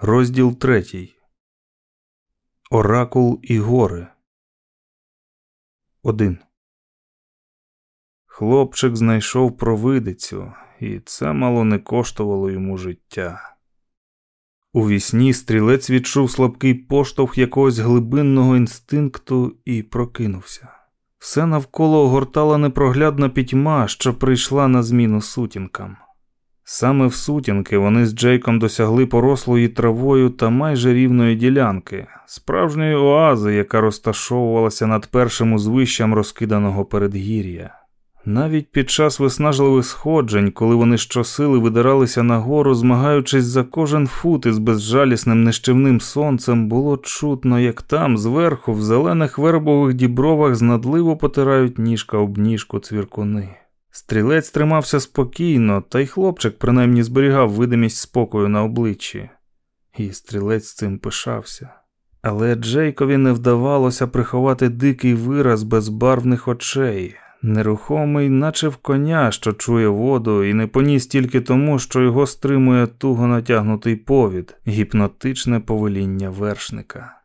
Розділ третій. Оракул і гори. Один. Хлопчик знайшов провидицю, і це мало не коштувало йому життя. У вісні стрілець відчув слабкий поштовх якогось глибинного інстинкту і прокинувся. Все навколо огортала непроглядна пітьма, що прийшла на зміну сутінкам. Саме в сутінки вони з Джейком досягли порослої травою та майже рівної ділянки, справжньої оази, яка розташовувалася над першим узвищем розкиданого передгір'я. Навіть під час виснажливих сходжень, коли вони щосили видиралися нагору, змагаючись за кожен фут із безжалісним нищівним сонцем, було чутно, як там, зверху, в зелених вербових дібровах знадливо потирають ніжка об ніжку цвіркуни. Стрілець тримався спокійно, та й хлопчик принаймні зберігав видимість спокою на обличчі, і стрілець цим пишався. Але Джейкові не вдавалося приховати дикий вираз безбарвних очей, нерухомий, наче в коня, що чує воду, і не поніс тільки тому, що його стримує туго натягнутий повід, гіпнотичне повеління вершника.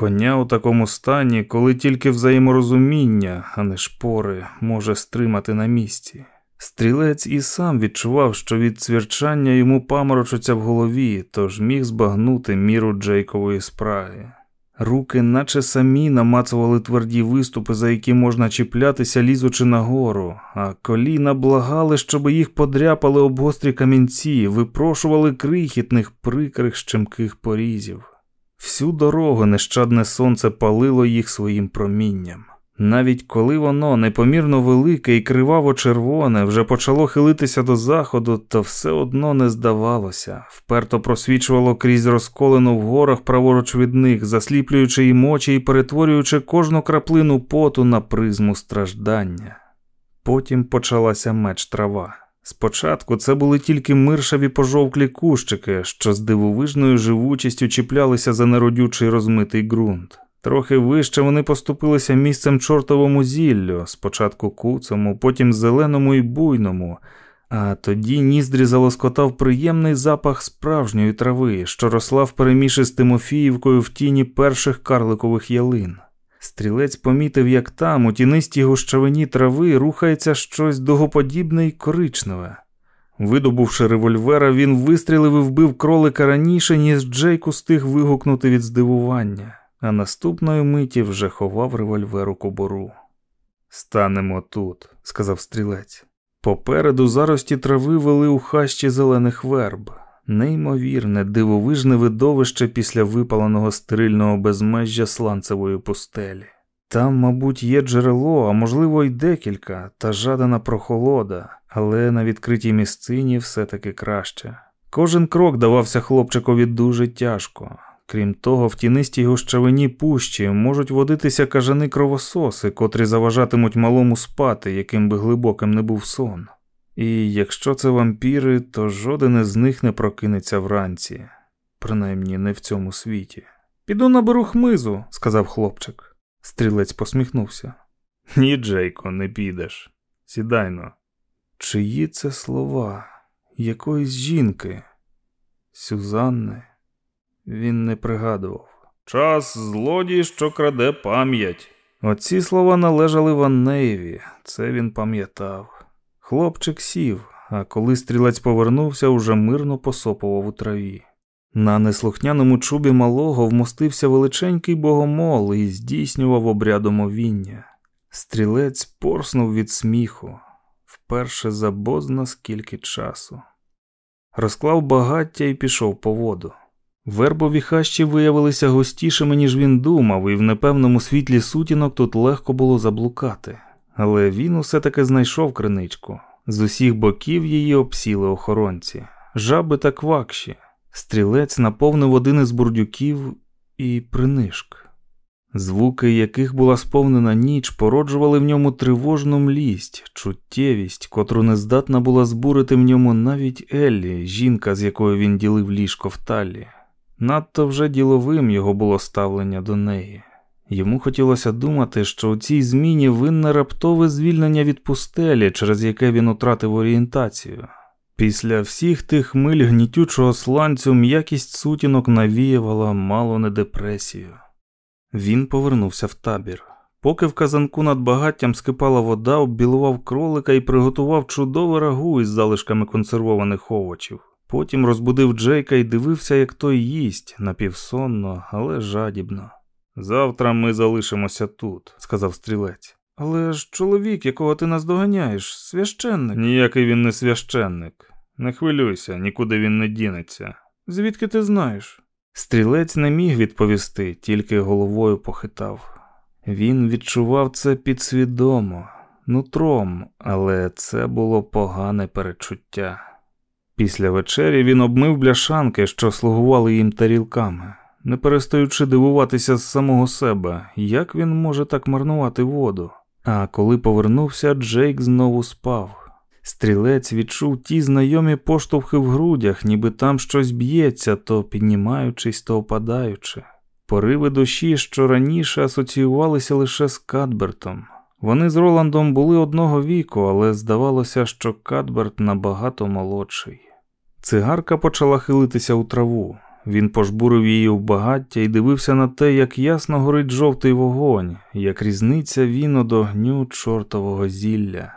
Коня у такому стані, коли тільки взаєморозуміння, а не шпори, може стримати на місці. Стрілець і сам відчував, що від цвірчання йому паморочиться в голові, тож міг збагнути міру Джейкової спраги. Руки, наче самі намацували тверді виступи, за які можна чіплятися, лізучи нагору, а коліна благали, щоб їх подряпали об гострі камінці, випрошували крихітних, прикрих щемких порізів. Всю дорогу нещадне сонце палило їх своїм промінням. Навіть коли воно непомірно велике і криваво червоне вже почало хилитися до заходу, то все одно не здавалося, вперто просвічувало крізь розколену в горах праворуч від них, засліплюючи їм очі і перетворюючи кожну краплину поту на призму страждання. Потім почалася меч трава. Спочатку це були тільки миршаві пожовклі кущики, що з дивовижною живучістю чіплялися за неродючий розмитий ґрунт. Трохи вище вони поступилися місцем чортовому зіллю, спочатку куцому, потім зеленому і буйному, а тоді ніздрі залоскотав приємний запах справжньої трави, що росла в переміші з Тимофіївкою в тіні перших карликових ялин. Стрілець помітив, як там, у тінистій гущавині трави, рухається щось догоподібне й коричневе. Видобувши револьвера, він вистрілив і вбив кролика раніше, ніж Джейк устиг вигукнути від здивування, а наступної миті вже ховав револьвер у кобору. Станемо тут, сказав стрілець. Попереду зарості трави вели у хащі зелених верб. Неймовірне, дивовижне видовище після випаленого стерильного безмежжя сланцевої пустелі. Там, мабуть, є джерело, а можливо, й декілька, та жадана прохолода, але на відкритій місцині все-таки краще. Кожен крок давався хлопчикові дуже тяжко. Крім того, в тінистій гущавині пущі можуть водитися кажани кровососи, котрі заважатимуть малому спати, яким би глибоким не був сон. І якщо це вампіри, то жоден із них не прокинеться вранці, принаймні не в цьому світі. Піду наберу хмизу, сказав хлопчик. Стрілець посміхнувся. Ні, Джейко, не підеш. Сідайно. Чиї це слова? Якоїсь жінки? Сюзанни? Він не пригадував. Час злодій, що краде пам'ять. Оці слова належали Ваннеєві, це він пам'ятав. Хлопчик сів, а коли стрілець повернувся, уже мирно посопував у траві. На неслухняному чубі малого вмостився величенький богомол і здійснював обрядомовіння. Стрілець порснув від сміху вперше за бозна скільки часу. Розклав багаття і пішов по воду. Вербові хащі виявилися густішими, ніж він думав, і в непевному світлі сутінок тут легко було заблукати. Але він усе таки знайшов криничку. З усіх боків її обсіли охоронці, жаби та квакші. Стрілець наповнив один із бурдюків і принишк. Звуки, яких була сповнена ніч, породжували в ньому тривожну млість, чуттєвість, котру не здатна була збурити в ньому навіть Еллі, жінка, з якою він ділив ліжко в талі. Надто вже діловим його було ставлення до неї. Йому хотілося думати, що у цій зміні винне раптове звільнення від пустелі, через яке він утратив орієнтацію. Після всіх тих миль гнітючого сланцю м'якість сутінок навіювала мало не депресію. Він повернувся в табір. Поки в казанку над багаттям скипала вода, оббілував кролика і приготував чудове рагу із залишками консервованих овочів. Потім розбудив Джейка і дивився, як той їсть, напівсонно, але жадібно. Завтра ми залишимося тут, сказав стрілець. Але ж чоловік, якого ти наздоганяєш, священник. Ніякий він не священник. Не хвилюйся, нікуди він не дінеться. Звідки ти знаєш? Стрілець не міг відповісти, тільки головою похитав. Він відчував це підсвідомо, нутром, але це було погане перечуття. Після вечері він обмив бляшанки, що слугували їм тарілками, не перестаючи дивуватися з самого себе, як він може так марнувати воду. А коли повернувся, Джейк знову спав. Стрілець відчув ті знайомі поштовхи в грудях, ніби там щось б'ється, то піднімаючись, то опадаючи. Пориви душі, що раніше асоціювалися лише з Кадбертом. Вони з Роландом були одного віку, але здавалося, що Кадберт набагато молодший. Цигарка почала хилитися у траву. Він пожбурив її в багаття і дивився на те, як ясно горить жовтий вогонь, як різниця він од огню чортового зілля.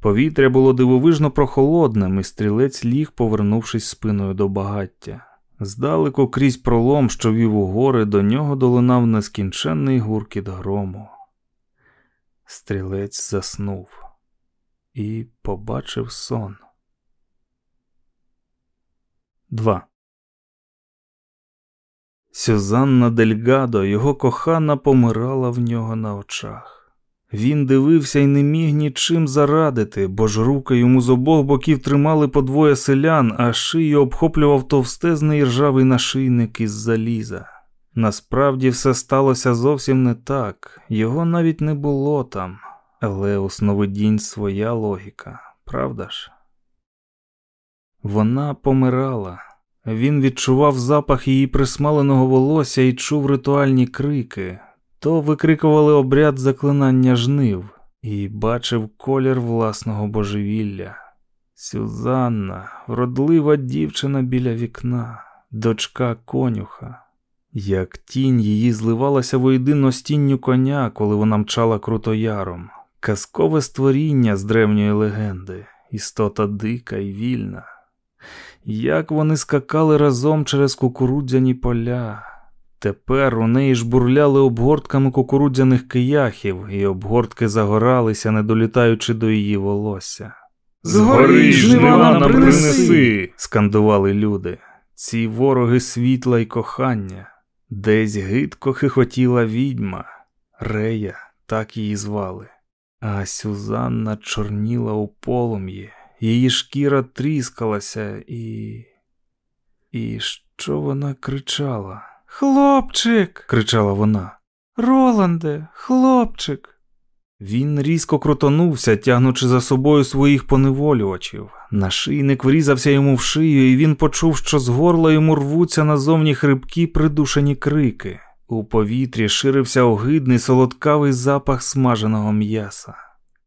Повітря було дивовижно прохолодним, і стрілець ліг, повернувшись спиною до багаття. Здалеку крізь пролом, що вів у гори, до нього долинав нескінченний гуркіт грому. Стрілець заснув і побачив сон. 2. Сюзанна Дельгадо, його кохана, помирала в нього на очах. Він дивився і не міг нічим зарадити, бо ж руки йому з обох боків тримали по двоє селян, а шию обхоплював товстезний ржавий нашийник із заліза. Насправді все сталося зовсім не так, його навіть не було там, але у сновидінь своя логіка, правда ж? Вона помирала. Він відчував запах її присмаленого волосся і чув ритуальні крики, то викрикували обряд заклинання жнив і бачив колір власного божевілля. Сюзанна, вродлива дівчина біля вікна, дочка конюха. Як тінь її зливалася воєдино з тінню коня, коли вона мчала крутояром, казкове створіння з древньої легенди, істота дика і вільна. Як вони скакали разом через кукурудзяні поля. Тепер у неї ж бурляли обгортками кукурудзяних кияхів, і обгортки загоралися, не долітаючи до її волосся. Згори, жнива нам принеси! скандували люди. Ці вороги світла й кохання. Десь гидко хихотіла відьма, Рея, так її звали. А Сюзанна чорніла у полум'ї, її шкіра тріскалася, і. І що вона кричала? Хлопчик. кричала вона. Роланде, хлопчик. Він різко крутонувся, тягнучи за собою своїх поневолювачів. Нашийник врізався йому в шию, і він почув, що з горла йому рвуться назовні хрипкі придушені крики. У повітрі ширився огидний солодкавий запах смаженого м'яса.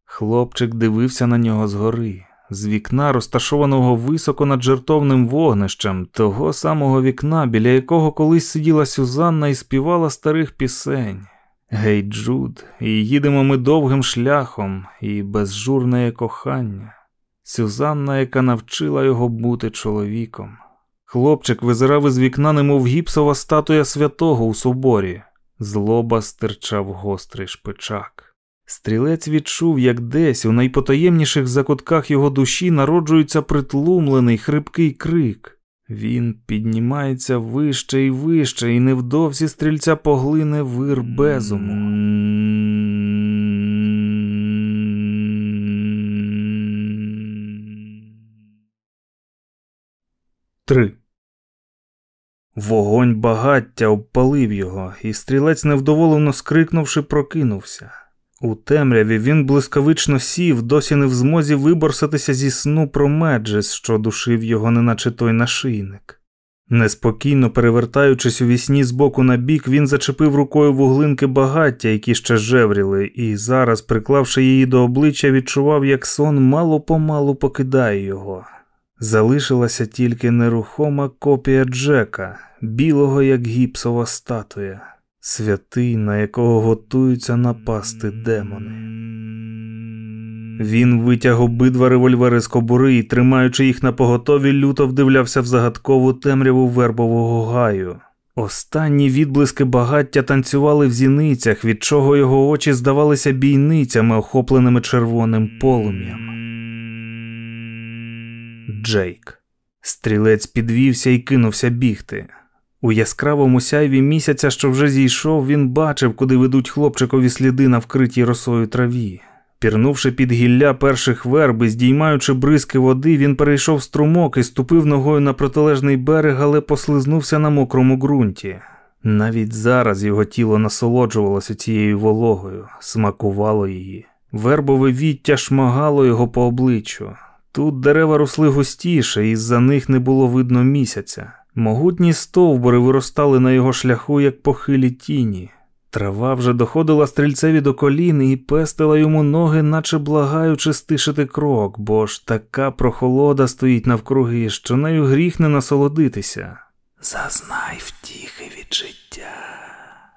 Хлопчик дивився на нього згори з вікна, розташованого високо над жертовним вогнищем, того самого вікна, біля якого колись сиділа Сюзанна і співала старих пісень. Гей, Джуд, і їдемо ми довгим шляхом, і безжурне кохання. Сюзанна, яка навчила його бути чоловіком. Хлопчик визирав із вікна, немов гіпсова статуя святого у соборі. Злоба стирчав гострий шпичак. Стрілець відчув, як десь у найпотаємніших закутках його душі народжується притлумлений хрипкий крик. Він піднімається вище і вище, і невдовзі стрільця поглине вир безуму. Три. Вогонь багаття обпалив його, і стрілець, невдоволено скрикнувши, прокинувся. У темряві він блискавично сів, досі не в змозі виборсатися зі сну про Меджес, що душив його, неначе той нашийник. Неспокійно перевертаючись у вісні з боку на бік, він зачепив рукою вуглинки багаття, які ще жевріли, і зараз, приклавши її до обличчя, відчував, як сон мало помалу покидає його. Залишилася тільки нерухома копія Джека, білого, як гіпсова статуя, святий, на якого готуються напасти демони. Він витяг обидва револьвери з кобури і, тримаючи їх на поготові, люто вдивлявся в загадкову темряву вербового гаю. Останні відблиски багаття танцювали в зіницях, від чого його очі здавалися бійницями, охопленими червоним полум'ям. Джейк. Стрілець підвівся і кинувся бігти. У яскравому сяйві місяця, що вже зійшов, він бачив, куди ведуть хлопчикові сліди на вкритій росою траві. Пірнувши під гілля перших верб і здіймаючи бризки води, він перейшов струмок і ступив ногою на протилежний берег, але послизнувся на мокрому ґрунті. Навіть зараз його тіло насолоджувалося цією вологою, смакувало її. Вербове віття шмагало його по обличчю. Тут дерева росли густіше, і з-за них не було видно місяця. Могутні стовбури виростали на його шляху, як похилі тіні. Трава вже доходила стрільцеві до колін і пестила йому ноги, наче благаючи стишити крок, бо ж така прохолода стоїть навкруги, що нею гріх не насолодитися. Зазнай втіхи від життя,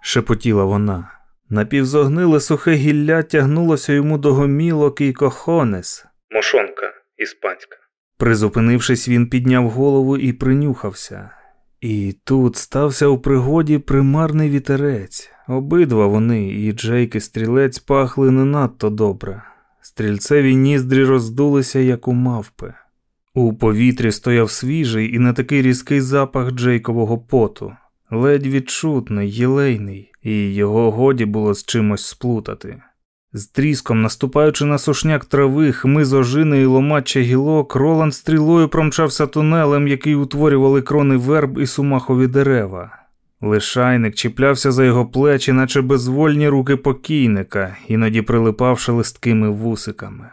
шепотіла вона. Напівзогниле сухе гілля тягнулося йому до гомілок і кохонес. Мошонка іспанська. Призупинившись, він підняв голову і принюхався. І тут стався у пригоді примарний вітерець. Обидва вони, і Джейк і стрілець пахли не надто добре. Стрільцеві ніздрі роздулися, як у мавпи. У повітрі стояв свіжий і не такий різкий запах Джейкового поту, ледь відчутний, єлейний, і його годі було з чимось сплутати. З тріском, наступаючи на сушняк трави, хмиз ожини і ломача гілок, Роланд стрілою промчався тунелем, який утворювали крони верб і сумахові дерева. Лишайник чіплявся за його плечі, наче безвольні руки покійника, іноді прилипавши листкими вусиками.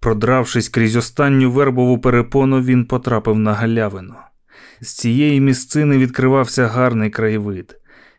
Продравшись крізь останню вербову перепону, він потрапив на галявину. З цієї місцини відкривався гарний краєвид.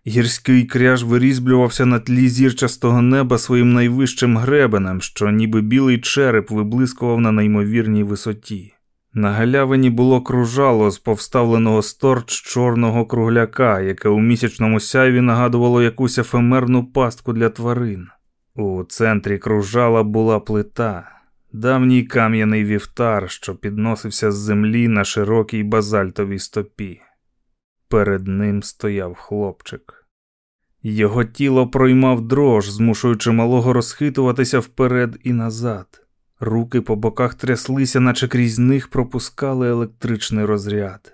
Гірський кряж вирізблювався на тлі зірчастого неба своїм найвищим гребенем, що ніби білий череп виблискував на неймовірній висоті. На галявині було кружало з повставленого сторч чорного кругляка, яке у місячному сяйві нагадувало якусь ефемерну пастку для тварин. У центрі кружала була плита, давній кам'яний вівтар, що підносився з землі на широкій базальтовій стопі. Перед ним стояв хлопчик. Його тіло проймав дрож, змушуючи малого розхитуватися вперед і назад. Руки по боках тряслися, наче крізь них пропускали електричний розряд.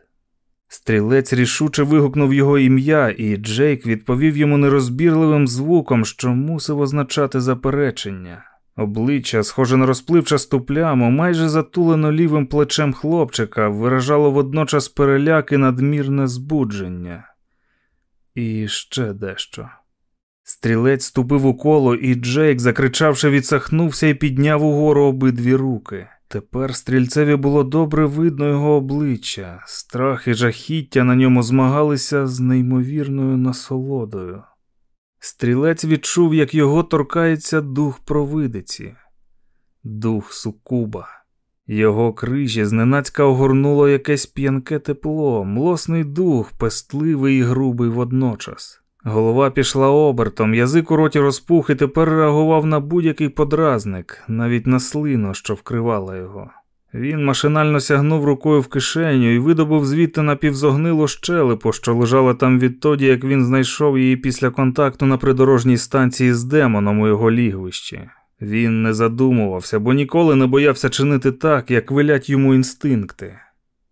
Стрілець рішуче вигукнув його ім'я, і Джейк відповів йому нерозбірливим звуком, що мусив означати заперечення. Обличчя, схоже на розпливчасту пляму, майже затулено лівим плечем хлопчика, виражало водночас переляк і надмірне збудження. І ще дещо. Стрілець ступив у коло, і Джейк, закричавши, відсахнувся і підняв угору обидві руки. Тепер стрільцеві було добре видно його обличчя, страх і жахіття на ньому змагалися з неймовірною насолодою. Стрілець відчув, як його торкається дух провидиці, дух сукуба. Його крижі зненацька огорнуло якесь п'янке тепло, млосний дух, пестливий і грубий водночас. Голова пішла обертом, язик у роті розпух і тепер реагував на будь-який подразник, навіть на слину, що вкривала його. Він машинально сягнув рукою в кишеню і видобув звідти напівзогнилу щелепу, що лежала там відтоді, як він знайшов її після контакту на придорожній станції з демоном у його лігвищі. Він не задумувався, бо ніколи не боявся чинити так, як велять йому інстинкти,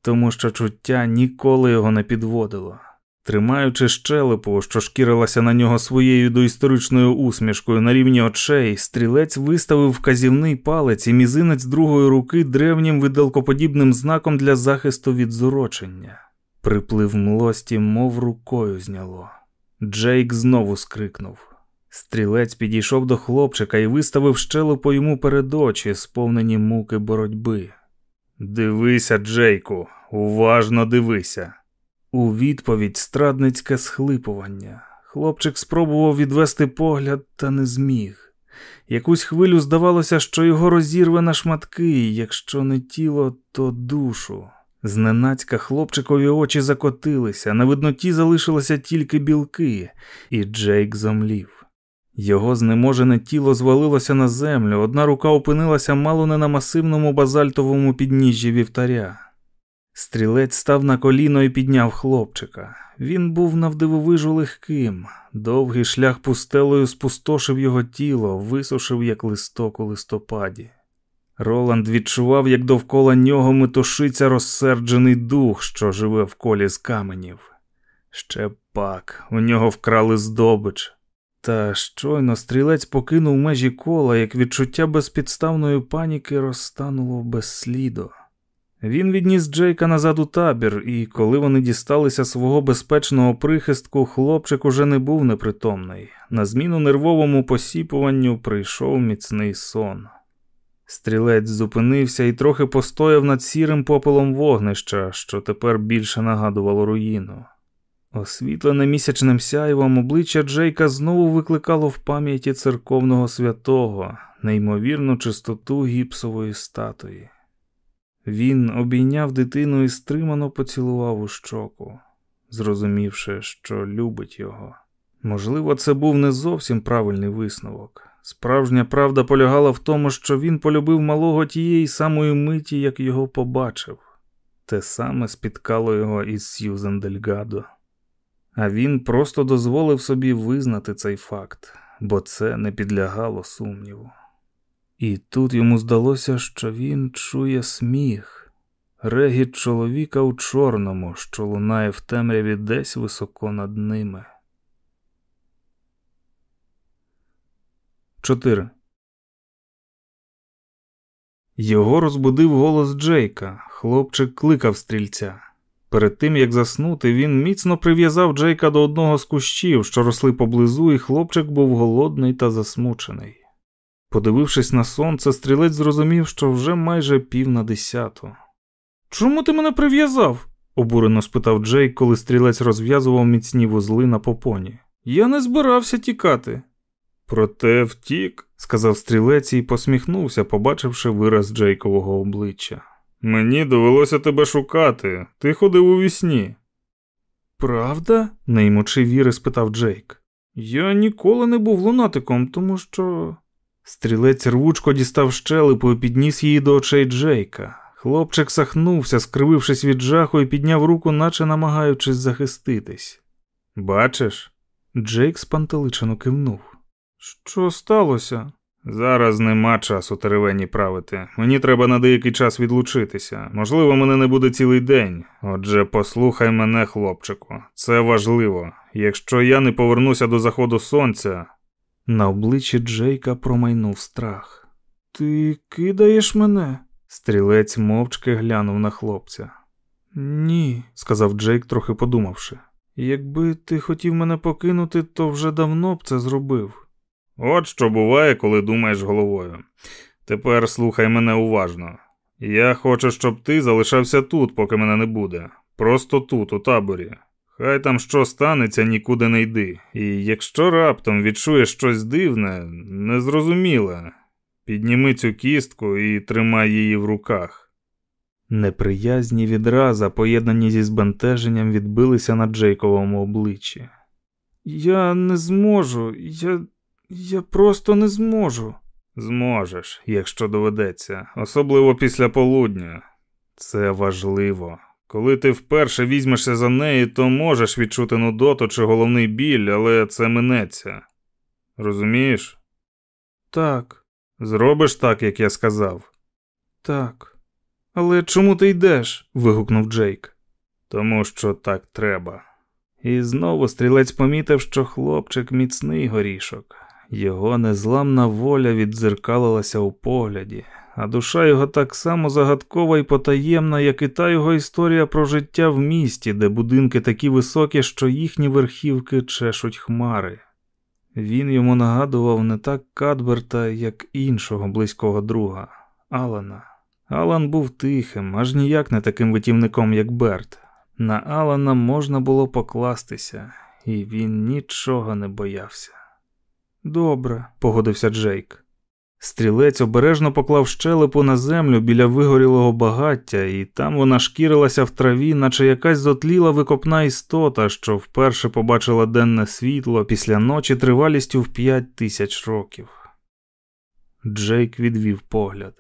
тому що чуття ніколи його не підводило. Тримаючи щелепу, що шкірилася на нього своєю доісторичною усмішкою на рівні очей, стрілець виставив вказівний палець і мізинець другої руки древнім виделкоподібним знаком для захисту від зурочення. Приплив млості, мов рукою зняло. Джейк знову скрикнув. Стрілець підійшов до хлопчика і виставив щелепу йому перед очі, сповнені муки боротьби. Дивися, Джейку, уважно дивися. У відповідь страдницьке схлипування. Хлопчик спробував відвести погляд, та не зміг. Якусь хвилю здавалося, що його розірве на шматки, якщо не тіло, то душу. Зненацька хлопчикові очі закотилися, на видноті залишилися тільки білки, і Джейк зомлів. Його знеможене тіло звалилося на землю, одна рука опинилася мало не на масивному базальтовому підніжжі вівтаря. Стрілець став на коліно і підняв хлопчика. Він був навдивовижу легким, довгий шлях пустелою спустошив його тіло, висушив, як листок у листопаді. Роланд відчував, як довкола нього метушиться розсерджений дух, що живе в колі з каменів. Ще пак, у нього вкрали здобич. Та щойно стрілець покинув межі кола, як відчуття безпідставної паніки розтануло без сліду. Він відніс Джейка назад у табір, і коли вони дісталися свого безпечного прихистку, хлопчик уже не був непритомний. На зміну нервовому посіпуванню прийшов міцний сон. Стрілець зупинився і трохи постояв над сірим попелом вогнища, що тепер більше нагадувало руїну. Освітлене місячним сяйвом обличчя Джейка знову викликало в пам'яті церковного святого, неймовірну чистоту гіпсової статуї. Він обійняв дитину і стримано поцілував у щоку, зрозумівши, що любить його. Можливо, це був не зовсім правильний висновок. Справжня правда полягала в тому, що він полюбив малого тієї самої миті, як його побачив. Те саме спіткало його із Сьюзен Дельгадо. А він просто дозволив собі визнати цей факт, бо це не підлягало сумніву. І тут йому здалося, що він чує сміх, регіт чоловіка у чорному, що лунає в темряві десь високо над ними. 4. Його розбудив голос Джейка. Хлопчик кликав стрільця. Перед тим як заснути, він міцно прив'язав Джейка до одного з кущів, що росли поблизу, і хлопчик був голодний та засмучений. Подивившись на сонце, стрілець зрозумів, що вже майже пів на десяту. Чому ти мене прив'язав? обурено спитав Джейк, коли стрілець розв'язував міцні вузли на попоні. Я не збирався тікати. Проте втік, сказав стрілець і посміхнувся, побачивши вираз Джейкового обличчя. Мені довелося тебе шукати, ти ходив у вісні». Правда? не ймучи віри, спитав Джейк. Я ніколи не був лунатиком, тому що. Стрілець рвучко дістав щелепу і підніс її до очей Джейка. Хлопчик сахнувся, скривившись від жаху, і підняв руку, наче намагаючись захиститись. Бачиш? Джейк спантеличено кивнув. Що сталося? Зараз нема часу теревені правити. Мені треба на деякий час відлучитися. Можливо, мене не буде цілий день. Отже, послухай мене, хлопчику, це важливо. Якщо я не повернуся до заходу сонця. На обличчі Джейка промайнув страх. Ти кидаєш мене? Стрілець мовчки глянув на хлопця. Ні, сказав Джейк, трохи подумавши. Якби ти хотів мене покинути, то вже давно б це зробив. От що буває, коли думаєш головою. Тепер слухай мене уважно. Я хочу, щоб ти залишався тут, поки мене не буде. Просто тут, у таборі. Хай там що станеться, нікуди не йди. І якщо раптом відчуєш щось дивне, незрозуміле, підніми цю кістку і тримай її в руках. Неприязні відраза, поєднані зі збентеженням, відбилися на Джейковому обличчі. Я не зможу, я я просто не зможу. Зможеш, якщо доведеться, особливо після полудня. Це важливо. Коли ти вперше візьмешся за неї, то можеш відчути нудоту чи головний біль, але це минеться. Розумієш? Так. Зробиш так, як я сказав? Так. Але чому ти йдеш? вигукнув Джейк. Тому що так треба. І знову стрілець помітив, що хлопчик міцний горішок. Його незламна воля віддзеркалилася у погляді, а душа його так само загадкова і потаємна, як і та його історія про життя в місті, де будинки такі високі, що їхні верхівки чешуть хмари. Він йому нагадував не так Кадберта, як іншого близького друга Алана. Алан був тихим, аж ніяк не таким витівником, як Берт. На Алана можна було покластися, і він нічого не боявся. Добре, погодився Джейк. Стрілець обережно поклав щелепу на землю біля вигорілого багаття, і там вона шкірилася в траві, наче якась зотліла викопна істота, що вперше побачила денне світло після ночі тривалістю в п'ять тисяч років. Джейк відвів погляд.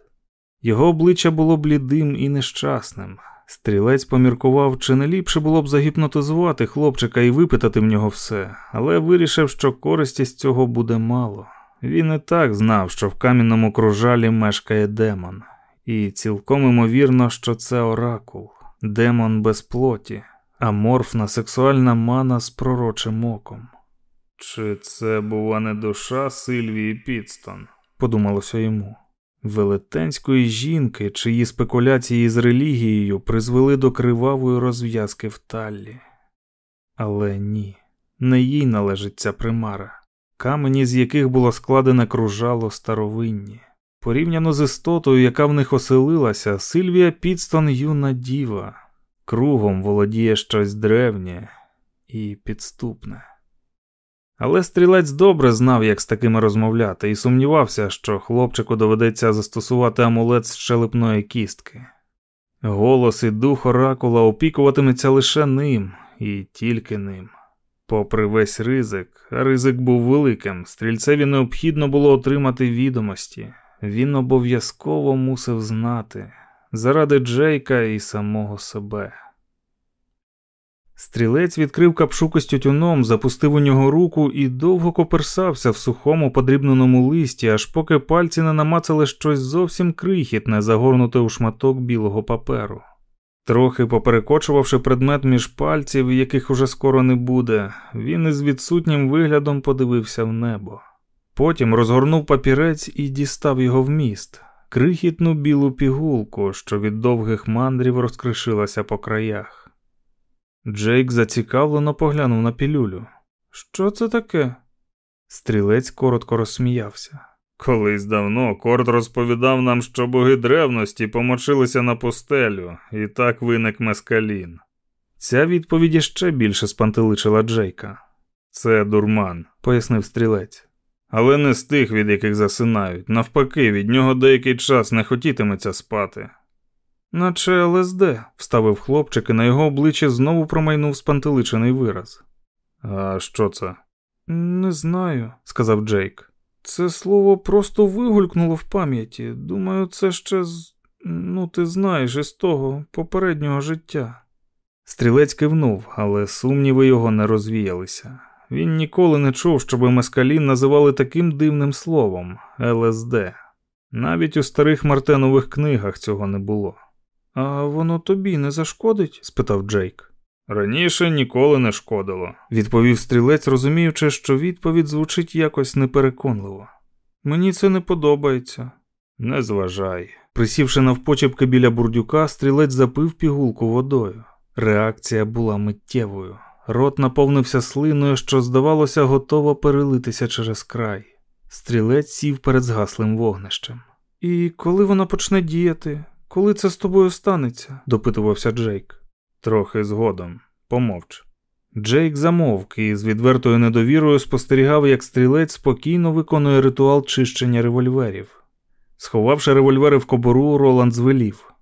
Його обличчя було блідим і нещасним. Стрілець поміркував, чи не ліпше було б загіпнотизувати хлопчика і випитати в нього все, але вирішив, що користі з цього буде мало. Він і так знав, що в кам'яному кружалі мешкає демон, і цілком імовірно, що це оракул, демон без плоті, аморфна сексуальна мана з пророчим оком. Чи це, бува, не душа Сильвії Підстон? подумалося йому. Велетенської жінки, чиї спекуляції з релігією призвели до кривавої розв'язки в Таллі. Але ні, не їй належить ця примара камені, з яких було складене кружало старовинні. Порівняно з істотою, яка в них оселилася, Сильвія Підстон юна діва, кругом володіє щось древнє і підступне. Але стрілець добре знав, як з такими розмовляти, і сумнівався, що хлопчику доведеться застосувати амулет з щелепної кістки. Голос і дух оракула опікуватиметься лише ним і тільки ним. Попри весь ризик, а ризик був великим, стрільцеві необхідно було отримати відомості. Він обов'язково мусив знати заради Джейка і самого себе. Стрілець відкрив капшуку з тютюном, запустив у нього руку і довго коперсався в сухому подрібненому листі, аж поки пальці не намацали щось зовсім крихітне, загорнуте у шматок білого паперу. Трохи поперекочувавши предмет між пальців, яких уже скоро не буде, він із відсутнім виглядом подивився в небо. Потім розгорнув папірець і дістав його в міст, крихітну білу пігулку, що від довгих мандрів розкришилася по краях. Джейк зацікавлено поглянув на пілюлю. Що це таке? Стрілець коротко розсміявся. Колись давно Корд розповідав нам, що боги древності помочилися на пустелю, і так виник мескалін. Ця відповідь ще більше спантеличила Джейка. Це дурман, пояснив стрілець. Але не з тих, від яких засинають. Навпаки, від нього деякий час не хотітиметься спати. Наче ЛСД, вставив хлопчик, і на його обличчі знову промайнув спантеличений вираз. А що це? Не знаю, сказав Джейк. Це слово просто вигулькнуло в пам'яті. Думаю, це ще з. Ну, ти знаєш, із того попереднього життя. Стрілець кивнув, але сумніви його не розвіялися. Він ніколи не чув, щоб Мескалін називали таким дивним словом ЛСД. Навіть у старих Мартенових книгах цього не було. А воно тобі не зашкодить? спитав Джейк. Раніше ніколи не шкодило, відповів стрілець, розуміючи, що відповідь звучить якось непереконливо. Мені це не подобається. Не зважай. Присівши навпочепки біля бурдюка, стрілець запив пігулку водою. Реакція була миттєвою. Рот наповнився слиною, що, здавалося, готово перелитися через край. Стрілець сів перед згаслим вогнищем. І коли вона почне діяти, коли це з тобою станеться? допитувався Джейк. Трохи згодом, помовч. Джейк замовк і з відвертою недовірою спостерігав, як стрілець спокійно виконує ритуал чищення револьверів. Сховавши револьвери в кобуру, Роланд звелів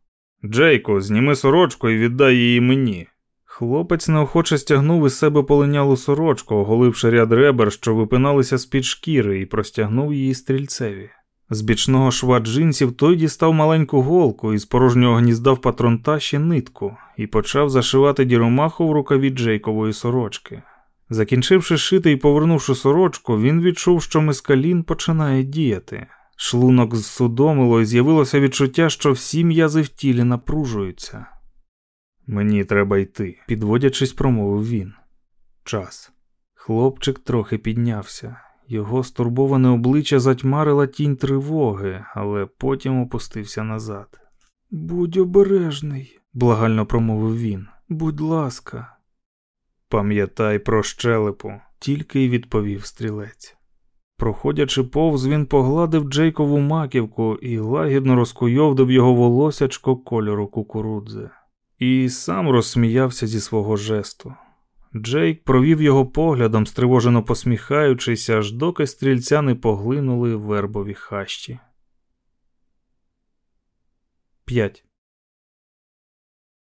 Джейку, зніми сорочку і віддай її мені. Хлопець неохоче стягнув із себе полинялу сорочку, оголивши ряд ребер, що випиналися з під шкіри, і простягнув її стрільцеві. З бічного шва джинсів той дістав маленьку голку і з порожнього гнізда в патронташі нитку і почав зашивати діромаху в рукаві Джейкової сорочки. Закінчивши шити і повернувши сорочку, він відчув, що мискалін починає діяти. Шлунок зсудомило і з'явилося відчуття, що всі м'язи в тілі напружуються. Мені треба йти, підводячись, промовив він. Час. Хлопчик трохи піднявся. Його стурбоване обличчя затьмарила тінь тривоги, але потім опустився назад. Будь обережний, благально промовив він. Будь ласка. Пам'ятай про щелепу, тільки й відповів стрілець. Проходячи повз, він погладив Джейкову маківку і лагідно розкуйовдив його волосячко кольору кукурудзи, і сам розсміявся зі свого жесту. Джейк провів його поглядом, стривожено посміхаючись, аж доки стрільця не поглинули вербові хащі. 5.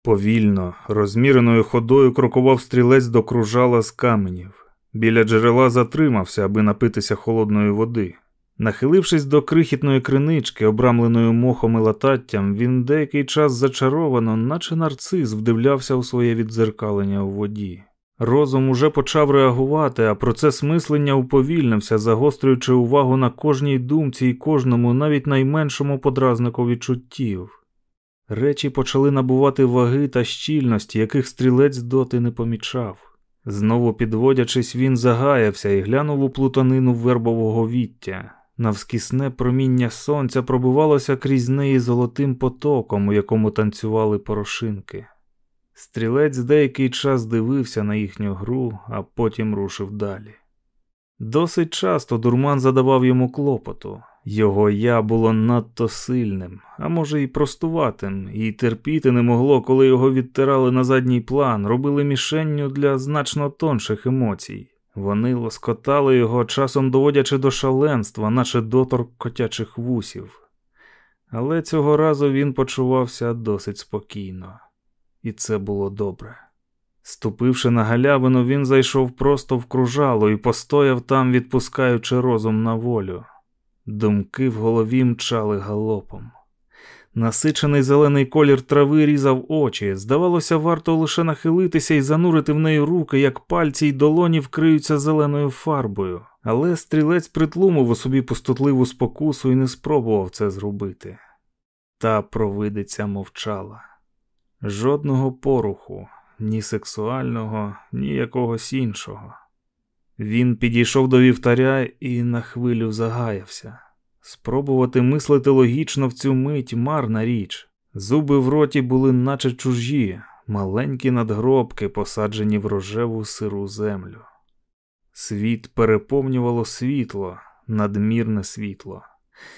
Повільно, розміреною ходою крокував стрілець до кружала з каменів. Біля джерела затримався, аби напитися холодної води. Нахилившись до крихітної кринички, обрамленої мохом і лататтям, він деякий час зачаровано, наче нарцис, вдивлявся у своє віддзеркалення у воді. Розум уже почав реагувати, а процес мислення уповільнився, загострюючи увагу на кожній думці і кожному, навіть найменшому подразнику відчуттів. Речі почали набувати ваги та щільності, яких стрілець доти не помічав. Знову підводячись, він загаявся і глянув у плутанину вербового віття. Навскісне проміння сонця пробивалося крізь неї золотим потоком, у якому танцювали порошинки. Стрілець деякий час дивився на їхню гру, а потім рушив далі. Досить часто дурман задавав йому клопоту. Його я було надто сильним, а може і простуватим, і терпіти не могло, коли його відтирали на задній план, робили мішенню для значно тонших емоцій. Вони лоскотали його, часом доводячи до шаленства, наче доторк котячих вусів. Але цього разу він почувався досить спокійно, і це було добре. Ступивши на галявину, він зайшов просто в кружало і постояв там, відпускаючи розум на волю. Думки в голові мчали галопом. Насичений зелений колір трави різав очі. Здавалося, варто лише нахилитися і занурити в неї руки, як пальці й долоні вкриються зеленою фарбою. Але стрілець притлумив у собі пустотливу спокусу і не спробував це зробити. Та провидиця мовчала. Жодного поруху, ні сексуального, ні якогось іншого. Він підійшов до вівтаря і на хвилю загаявся. Спробувати мислити логічно в цю мить марна річ. Зуби в роті були наче чужі, маленькі надгробки, посаджені в рожеву сиру землю. Світ переповнювало світло, надмірне світло.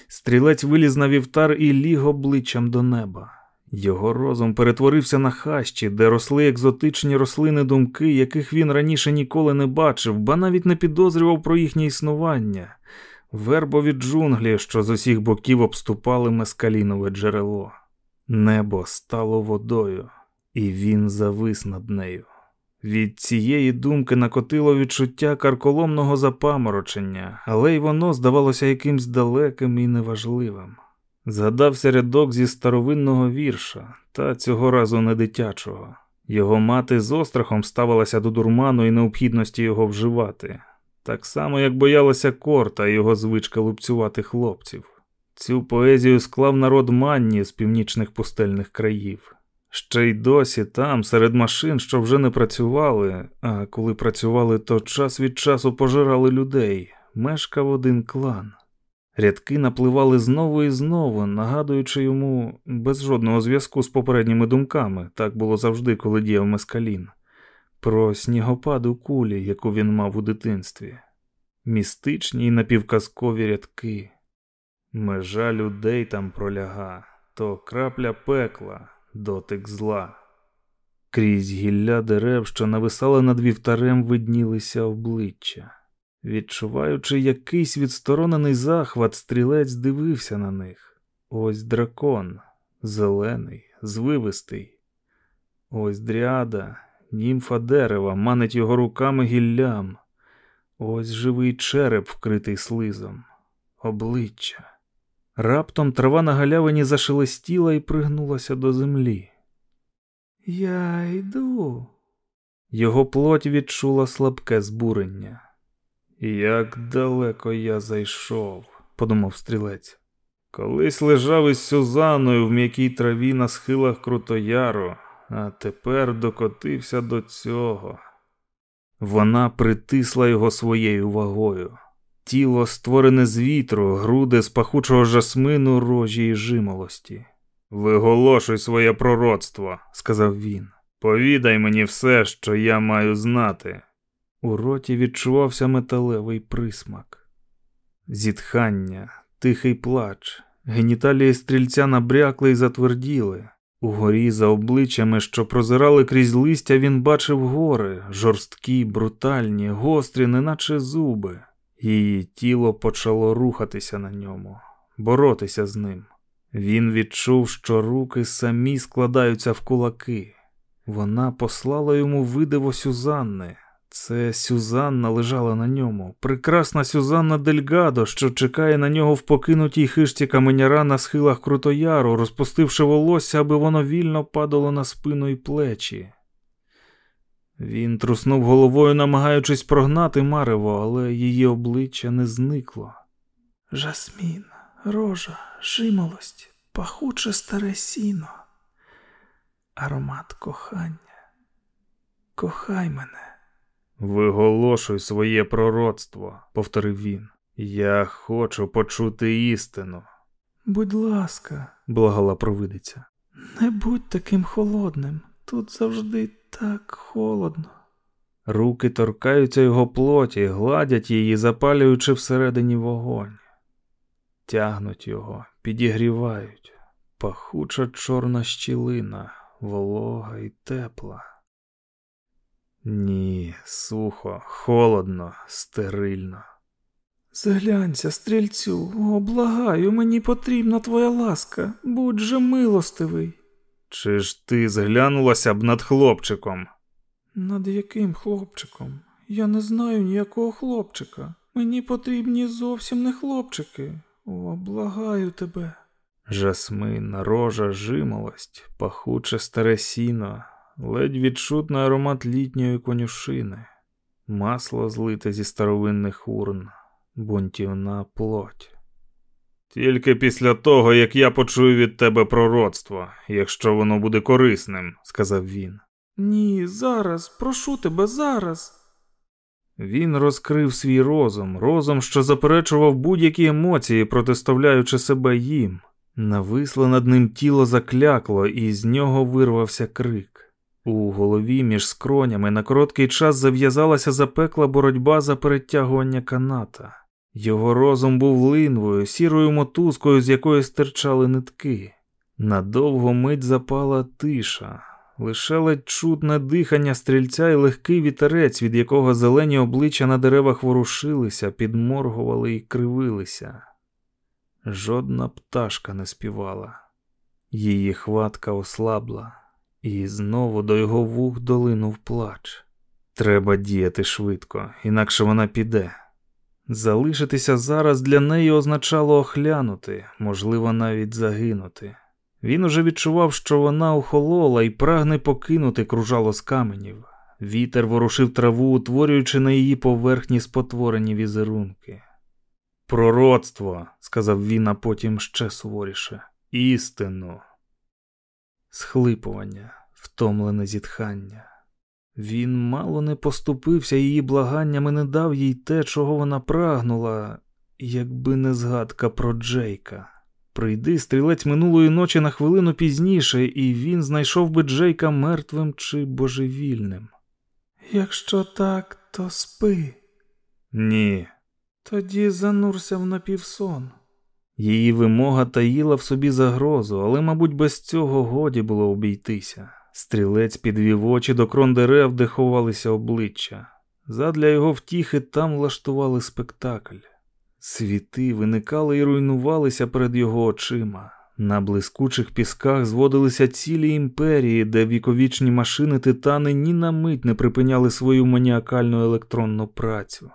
Стрілець виліз на вівтар і ліг обличчям до неба. Його розум перетворився на хащі, де росли екзотичні рослини думки, яких він раніше ніколи не бачив, ба навіть не підозрював про їхнє існування, вербові джунглі, що з усіх боків обступали мескалінове джерело. Небо стало водою, і він завис над нею. Від цієї думки накотило відчуття карколомного запаморочення, але й воно здавалося якимсь далеким і неважливим. Згадався рядок зі старовинного вірша, та цього разу не дитячого. Його мати з острахом ставилася до дурману і необхідності його вживати, так само, як боялася корта і його звичка лупцювати хлопців. Цю поезію склав народ манні з північних пустельних країв. Ще й досі там, серед машин, що вже не працювали, а коли працювали, то час від часу пожирали людей, мешкав один клан. Рядки напливали знову і знову, нагадуючи йому без жодного зв'язку з попередніми думками, так було завжди, коли діяв Мескалін, про снігопад у кулі, яку він мав у дитинстві, містичні й напівказкові рядки. Межа людей там проляга, то крапля пекла, дотик зла. Крізь гілля дерев, що нависали над вівтарем, виднілися обличчя. Відчуваючи якийсь відсторонений захват, стрілець дивився на них. Ось дракон, зелений, звивистий. Ось дріада, німфа дерева, манить його руками гіллям. Ось живий череп, вкритий слизом, обличчя. Раптом трава на галявині зашелестіла і пригнулася до землі. Я йду. Його плоть відчула слабке збурення. Як далеко я зайшов, подумав стрілець. Колись лежав із Сюзаною в м'якій траві на схилах Крутояру, а тепер докотився до цього. Вона притисла його своєю вагою. Тіло створене з вітру, груди з пахучого жасмину, рожі й жимолості. Виголошуй своє пророцтво, сказав він. Повідай мені все, що я маю знати. У роті відчувався металевий присмак, зітхання, тихий плач, геніталії стрільця набрякли й затверділи. Угорі за обличчями, що прозирали крізь листя, він бачив гори, жорсткі, брутальні, гострі, неначе зуби. Її тіло почало рухатися на ньому, боротися з ним. Він відчув, що руки самі складаються в кулаки. Вона послала йому видиво Сюзанни. Це Сюзанна лежала на ньому, прекрасна Сюзанна Дельгадо, що чекає на нього в покинутій хишті каменяра на схилах Крутояру, розпустивши волосся, аби воно вільно падало на спину й плечі. Він труснув головою, намагаючись прогнати Марево, але її обличчя не зникло. Жасмін, рожа, жимолость, пахуче старе сіно, аромат кохання. Кохай мене. Виголошуй своє пророцтво, повторив він. Я хочу почути істину. Будь ласка, благала провидиця. Не будь таким холодним. Тут завжди так холодно. Руки торкаються його плоті, гладять її, запалюючи всередині вогонь. Тягнуть його, підігрівають, пахуча чорна щілина, волога і тепла. Ні, сухо, холодно, стерильно. Зглянься, стрільцю, о, благаю, мені потрібна твоя ласка, будь же милостивий. Чи ж ти зглянулася б над хлопчиком? Над яким хлопчиком? Я не знаю ніякого хлопчика. Мені потрібні зовсім не хлопчики. О, благаю тебе. Жасмин, рожа, жимолость, пахуче старе сіно, ледь відчутний аромат літньої конюшини, масло злите зі старовинних урн, бунтівна плоть. Тільки після того, як я почую від тебе пророцтво, якщо воно буде корисним, сказав він. Ні, зараз, прошу тебе, зараз. Він розкрив свій розум, розум, що заперечував будь-які емоції, протиставляючи себе їм. Нависле над ним тіло заклякло, і з нього вирвався крик. У голові між скронями на короткий час зав'язалася запекла боротьба за перетягування каната. Його розум був линвою, сірою мотузкою, з якої стирчали нитки. Надовго мить запала тиша, лише ледь чутне дихання стрільця і легкий вітерець, від якого зелені обличчя на деревах ворушилися, підморгували і кривилися. Жодна пташка не співала, її хватка ослабла, і знову до його вух долинув плач. Треба діяти швидко, інакше вона піде. Залишитися зараз для неї означало охлянути, можливо, навіть загинути. Він уже відчував, що вона охолола і прагне покинути кружало з каменів. Вітер ворушив траву, утворюючи на її поверхні спотворені візерунки. Пророцтво, сказав він, а потім ще суворіше. Істину. Схлипування, втомлене зітхання. Він мало не поступився її благанням і не дав їй те, чого вона прагнула, якби не згадка про Джейка. Прийди стрілець минулої ночі на хвилину пізніше, і він знайшов би Джейка мертвим чи божевільним. Якщо так, то спи. Ні. Тоді занурся в напівсон. Її вимога таїла в собі загрозу, але, мабуть, без цього годі було обійтися. Стрілець підвів очі до крон дерев, де ховалися обличчя. Задля його втіхи там влаштували спектакль. Світи виникали і руйнувалися перед його очима. На блискучих пісках зводилися цілі імперії, де віковічні машини титани ні на мить не припиняли свою маніакальну електронну працю.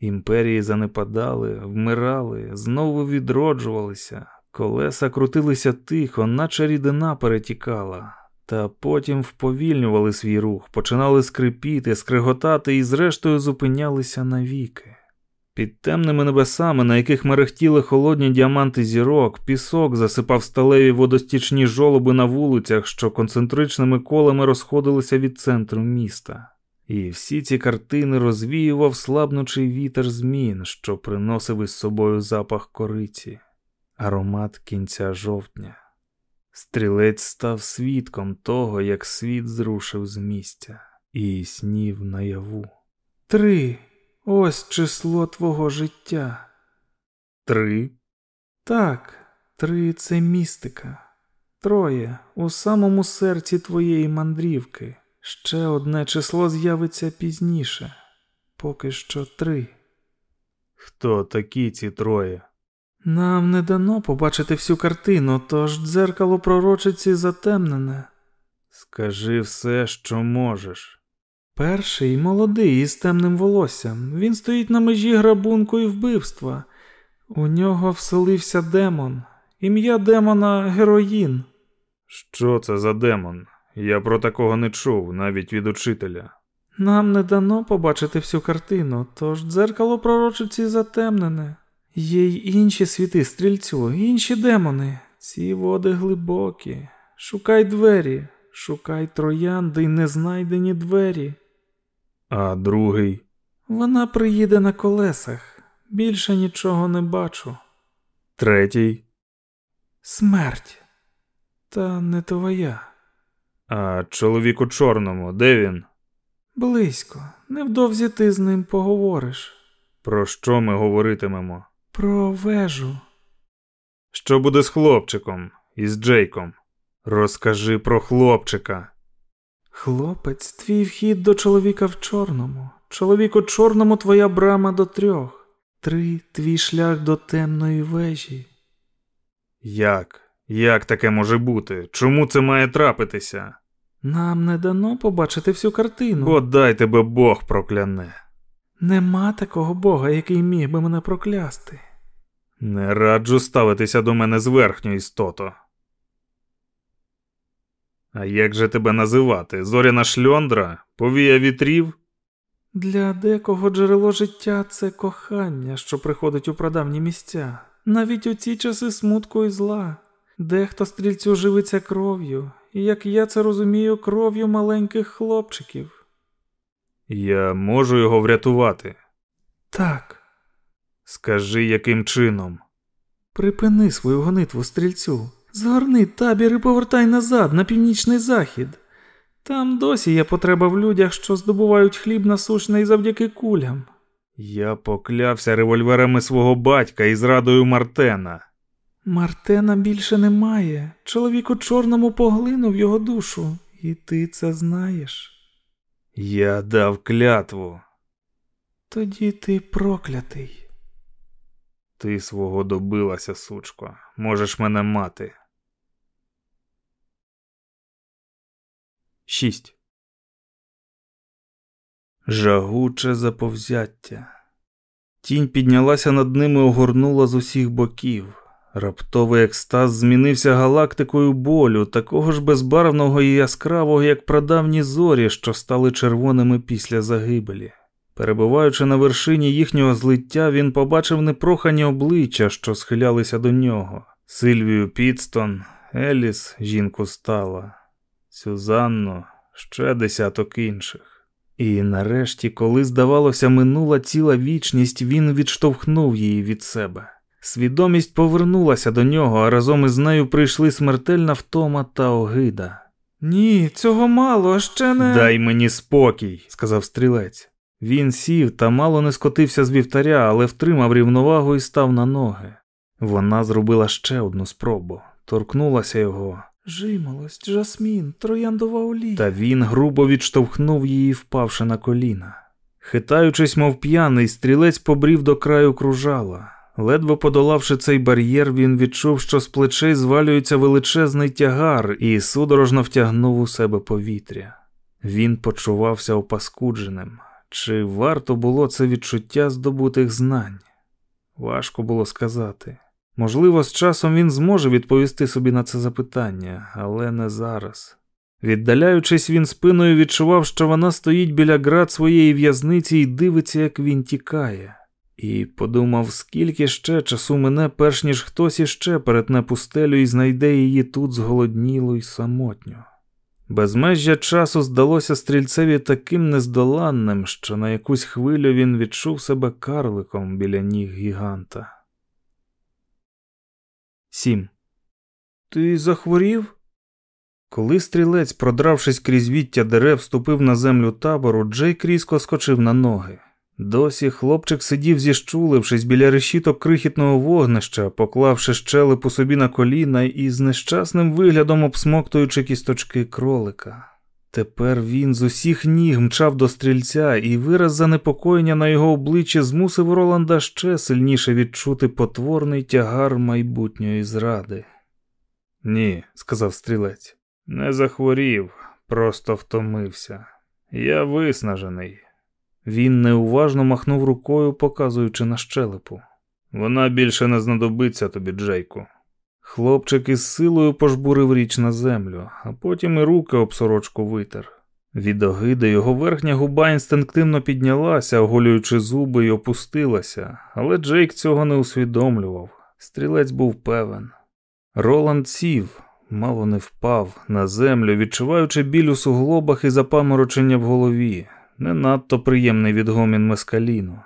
Імперії занепадали, вмирали, знову відроджувалися, колеса крутилися тихо, наче рідина перетікала, та потім вповільнювали свій рух, починали скрипіти, скриготати і, зрештою, зупинялися навіки. Під темними небесами, на яких мерехтіли холодні діаманти зірок, пісок засипав сталеві водостічні жолоби на вулицях, що концентричними колами розходилися від центру міста. І всі ці картини розвіював слабнучий вітер змін, що приносив із собою запах кориці, аромат кінця жовтня. Стрілець став свідком того, як світ зрушив з місця, і снів наяву. Три. Ось число твого життя. Три? Так, три це містика. Троє у самому серці твоєї мандрівки. Ще одне число з'явиться пізніше. Поки що три. Хто такі ці троє? Нам не дано побачити всю картину, тож дзеркало пророчиці затемнене. Скажи все, що можеш. Перший молодий із темним волоссям. Він стоїть на межі грабунку і вбивства. У нього вселився демон. Ім'я демона героїн. Що це за демон? Я про такого не чув, навіть від учителя. Нам не дано побачити всю картину, тож дзеркало пророчиці затемнене. Є й інші світи стрільцю, інші демони. Ці води глибокі. Шукай двері, шукай троянди й незнайдені двері. А другий. Вона приїде на колесах. Більше нічого не бачу. Третій. Смерть. Та не твоя. А чоловік у чорному, де він? Близько. Невдовзі ти з ним поговориш. Про що ми говоритимемо? Про вежу. Що буде з хлопчиком і з Джейком? Розкажи про хлопчика. Хлопець, твій вхід до чоловіка в чорному. Чоловік у чорному твоя брама до трьох. Три твій шлях до темної вежі. Як? Як таке може бути? Чому це має трапитися? Нам не дано побачити всю картину. Бодай тебе Бог прокляне. Нема такого Бога, який міг би мене проклясти. Не раджу ставитися до мене зверхньо істото. А як же тебе називати? Зоряна шльондра? Повія вітрів? Для декого джерело життя це кохання, що приходить у прадавні місця, навіть у ці часи смутку і зла. Дехто стрільцю живиться кров'ю, і як я це розумію, кров'ю маленьких хлопчиків. Я можу його врятувати. Так, Скажи, яким чином? припини свою гонитву стрільцю, згорни табір і повертай назад на північний захід. Там досі є потреба в людях, що здобувають хліб насущний завдяки кулям. Я поклявся револьверами свого батька і зрадою Мартена. Мартена більше немає. Чоловік у чорному поглинув його душу, і ти це знаєш. Я дав клятву. Тоді ти проклятий. Ти свого добилася, сучко. Можеш мене мати. 6. Жагуче заповзяття. Тінь піднялася над ними, огорнула з усіх боків. Раптовий екстаз змінився галактикою болю, такого ж безбарвного і яскравого, як прадавні зорі, що стали червоними після загибелі. Перебуваючи на вершині їхнього злиття, він побачив непрохані обличчя, що схилялися до нього. Сильвію Підстон, Еліс, жінку стала, Сюзанну, ще десяток інших. І нарешті, коли, здавалося, минула ціла вічність, він відштовхнув її від себе. Свідомість повернулася до нього, а разом із нею прийшли смертельна втома та огида. Ні, цього мало, а ще не. Дай мені спокій, сказав стрілець. Він сів та мало не скотився з вівтаря, але втримав рівновагу і став на ноги. Вона зробила ще одну спробу, торкнулася його, Жимолость, жасмін, трояндова олія. та він грубо відштовхнув її, впавши на коліна. Хитаючись, мов п'яний, стрілець побрів до краю кружала. Ледве подолавши цей бар'єр, він відчув, що з плечей звалюється величезний тягар і судорожно втягнув у себе повітря. Він почувався опаскудженим. Чи варто було це відчуття здобутих знань? Важко було сказати. Можливо, з часом він зможе відповісти собі на це запитання, але не зараз. Віддаляючись, він спиною відчував, що вона стоїть біля град своєї в'язниці і дивиться, як він тікає, і подумав, скільки ще часу мине, перш ніж хтось іще перетне пустелю і знайде її тут зголодніло й самотньо. Безмежжя часу здалося стрільцеві таким нездоланним, що на якусь хвилю він відчув себе карликом біля ніг гіганта. 7. Ти захворів? Коли стрілець, продравшись крізь віття дерев, ступив на землю табору, Джейк різко скочив на ноги. Досі хлопчик сидів зіщулившись біля решіток крихітного вогнища, поклавши щелепу собі на коліна і з нещасним виглядом обсмоктуючи кісточки кролика. Тепер він з усіх ніг мчав до стрільця, і вираз занепокоєння на його обличчі змусив Роланда ще сильніше відчути потворний тягар майбутньої зради. Ні, сказав стрілець, не захворів, просто втомився. Я виснажений. Він неуважно махнув рукою, показуючи на щелепу. Вона більше не знадобиться тобі, Джейку. Хлопчик із силою пожбурив річ на землю, а потім і руки об сорочку витер. Від огиди його верхня губа інстинктивно піднялася, оголюючи зуби й опустилася, але Джейк цього не усвідомлював. Стрілець був певен. Роланд сів, мало не впав на землю, відчуваючи біль у суглобах і запаморочення в голові, не надто приємний відгомін мескаліну.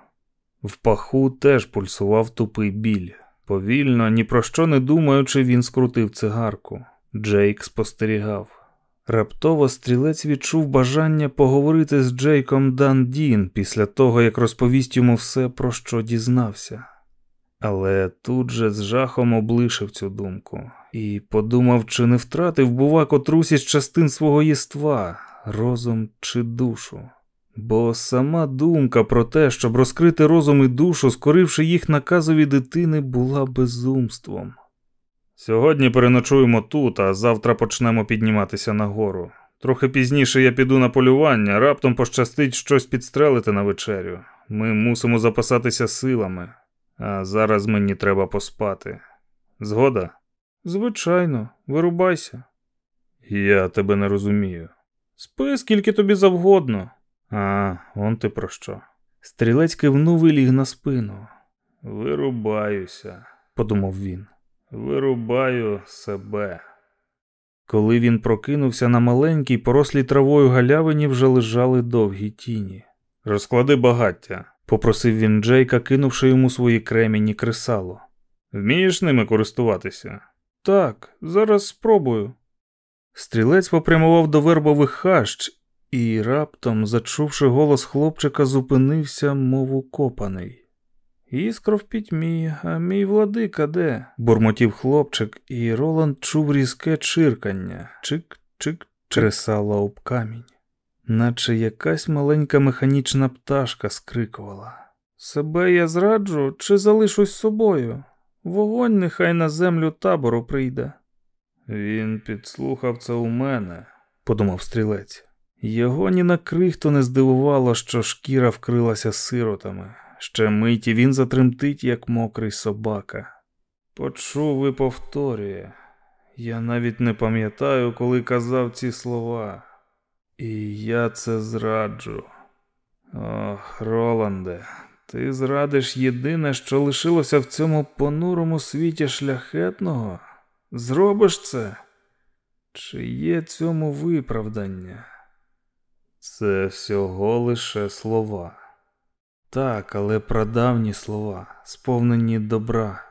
В паху теж пульсував тупий біль. Повільно, ні про що не думаючи, він скрутив цигарку. Джейк спостерігав. Раптово стрілець відчув бажання поговорити з Джейком Дандін після того, як розповість йому все, про що дізнався. Але тут же з жахом облишив цю думку і подумав, чи не втратив, бува, котрусь із частин свого єства, розум чи душу. Бо сама думка про те, щоб розкрити розум і душу, скоривши їх наказові дитини, була безумством. Сьогодні переночуємо тут, а завтра почнемо підніматися нагору. Трохи пізніше я піду на полювання, раптом пощастить щось підстрелити на вечерю. Ми мусимо запасатися силами, а зараз мені треба поспати. Згода? Звичайно, вирубайся. Я тебе не розумію. Спи, скільки тобі завгодно. А, он ти про що? Стрілець кивнув і ліг на спину. Вирубаюся, подумав він. Вирубаю себе. Коли він прокинувся на маленькій, порослій травою галявині вже лежали довгі тіні. Розклади багаття, попросив він Джейка, кинувши йому свої кремінні кресало. Вмієш ними користуватися? Так, зараз спробую. Стрілець попрямував до вербових хащ і раптом, зачувши голос хлопчика, зупинився, мов укопаний. Іскро в пітьмі, а мій владика де? бурмотів хлопчик, і Роланд чув різке чиркання, чик-чик чресала об камінь, наче якась маленька механічна пташка скрикувала. Себе я зраджу чи залишусь собою? Вогонь нехай на землю табору прийде. Він підслухав це у мене, подумав стрілець. Його ні на крихту не здивувало, що шкіра вкрилася сиротами. Ще миті він затремтить, як мокрий собака. Почув і повторює. Я навіть не пам'ятаю, коли казав ці слова. І я це зраджу. Ох, Роланде, ти зрадиш єдине, що лишилося в цьому понурому світі шляхетного? Зробиш це? Чи є цьому виправдання? Це всього лише слова. Так, але прадавні слова, сповнені добра.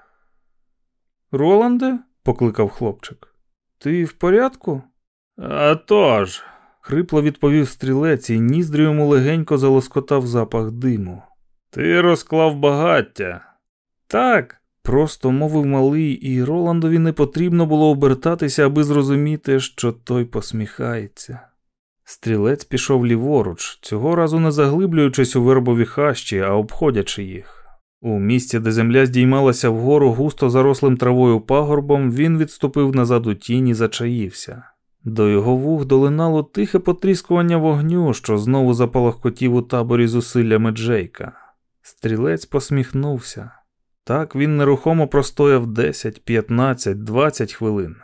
Роланде? покликав хлопчик. Ти в порядку? «А тож!» – хрипло відповів стрілець, і ніздрю йому легенько залоскотав запах диму. Ти розклав багаття. Так, просто мовив малий, і Роландові не потрібно було обертатися, аби зрозуміти, що той посміхається. Стрілець пішов ліворуч, цього разу не заглиблюючись у вербові хащі, а обходячи їх. У місці, де земля здіймалася вгору густо зарослим травою пагорбом, він відступив назад у тіні зачаївся. До його вух долинало тихе потріскування вогню, що знову запалахкотів у таборі зусиллями Джейка. Стрілець посміхнувся. Так він нерухомо простояв 10, 15, 20 хвилин.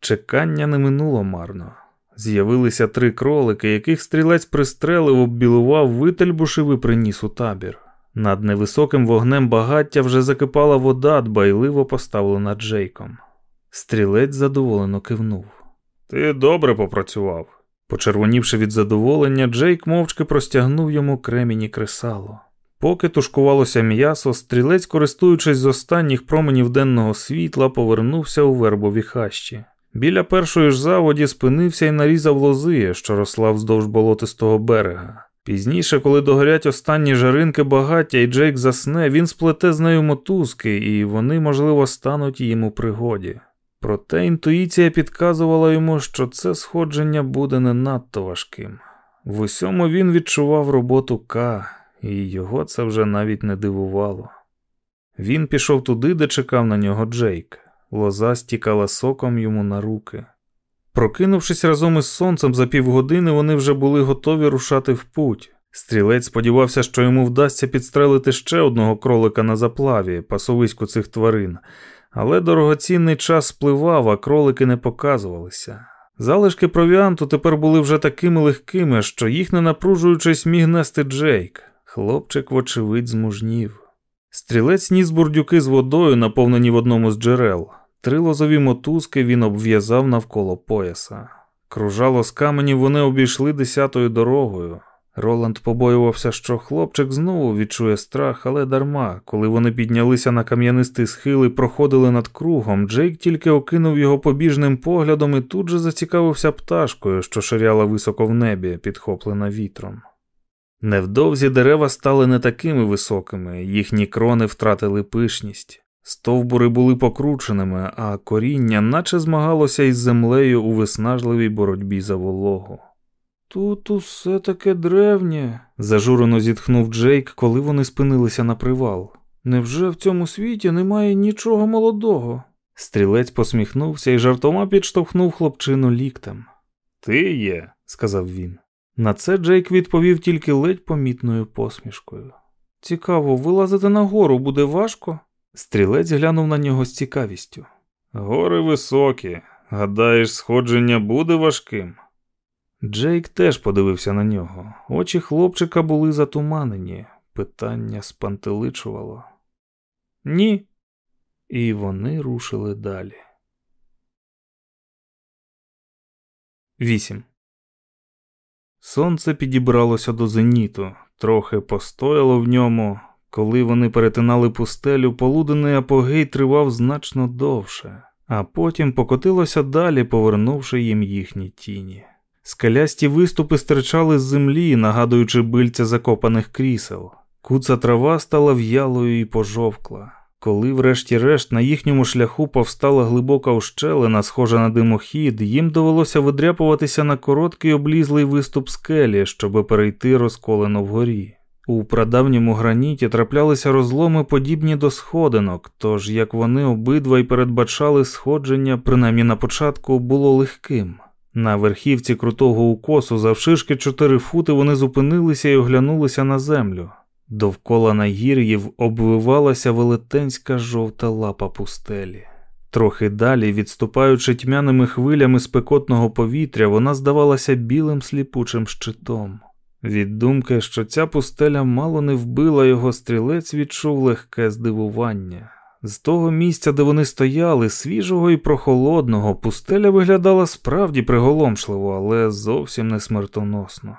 Чекання не минуло марно. З'явилися три кролики, яких стрілець пристрелив, оббілував, вительбушив і приніс у табір. Над невисоким вогнем багаття вже закипала вода, дбайливо поставлена Джейком. Стрілець задоволено кивнув. Ти добре попрацював. Почервонівши від задоволення, Джейк мовчки простягнув йому креміні кресало. Поки тушкувалося м'ясо, стрілець, користуючись з останніх променів денного світла, повернувся у вербові хащі. Біля першої ж заводі спинився і нарізав лози, що росла вздовж болотистого берега. Пізніше, коли догорять останні жаринки багаття і Джейк засне, він сплете з нею мотузки, і вони, можливо, стануть їм у пригоді. Проте інтуїція підказувала йому, що це сходження буде не надто важким. В усьому він відчував роботу К, і його це вже навіть не дивувало. Він пішов туди, де чекав на нього Джейк. Лоза стікала соком йому на руки. Прокинувшись разом із сонцем за півгодини, вони вже були готові рушати в путь. Стрілець сподівався, що йому вдасться підстрелити ще одного кролика на заплаві, пасовиську цих тварин, але дорогоцінний час спливав, а кролики не показувалися. Залишки провіанту тепер були вже такими легкими, що їх не напружуючись міг нести Джейк. Хлопчик, вочевидь, змужнів. Стрілець ніс бурдюки з водою, наповнені в одному з джерел. Три лозові мотузки він обв'язав навколо пояса. Кружало з каменів вони обійшли десятою дорогою. Роланд побоювався, що хлопчик знову відчує страх, але дарма. Коли вони піднялися на кам'янистий схил і проходили над кругом, Джейк тільки окинув його побіжним поглядом і тут же зацікавився пташкою, що ширяла високо в небі, підхоплена вітром. Невдовзі дерева стали не такими високими, їхні крони втратили пишність. Стовбури були покрученими, а коріння наче змагалося із землею у виснажливій боротьбі за вологу. Тут усе таке древнє, зажурено зітхнув Джейк, коли вони спинилися на привал. Невже в цьому світі немає нічого молодого? Стрілець посміхнувся і жартома підштовхнув хлопчину ліктем. Ти є, сказав він. На це Джейк відповів тільки ледь помітною посмішкою. Цікаво, вилазити на гору буде важко? Стрілець глянув на нього з цікавістю. Гори високі. Гадаєш, сходження буде важким? Джейк теж подивився на нього. Очі хлопчика були затуманені, питання спантеличувало. Ні. І вони рушили далі. 8. Сонце підібралося до зеніту, трохи постояло в ньому. Коли вони перетинали пустелю, полуденний апогей тривав значно довше, а потім покотилося далі, повернувши їм їхні тіні. Скалясті виступи стирчали з землі, нагадуючи бильця закопаних крісел. Куца трава стала в'ялою і пожовкла. Коли, врешті-решт, на їхньому шляху повстала глибока ущелина, схожа на димохід, їм довелося видряпуватися на короткий облізлий виступ скелі, щоби перейти розколено вгорі. У прадавньому граніті траплялися розломи, подібні до сходинок, тож як вони обидва й передбачали сходження, принаймні на початку, було легким. На верхівці крутого укосу завшишки чотири фути вони зупинилися і оглянулися на землю. Довкола нагір'їв обвивалася велетенська жовта лапа пустелі. Трохи далі, відступаючи тьмяними хвилями спекотного повітря, вона здавалася білим сліпучим щитом. Від думки, що ця пустеля мало не вбила його стрілець, відчув легке здивування. З того місця, де вони стояли, свіжого і прохолодного, пустеля виглядала справді приголомшливо, але зовсім не смертоносно.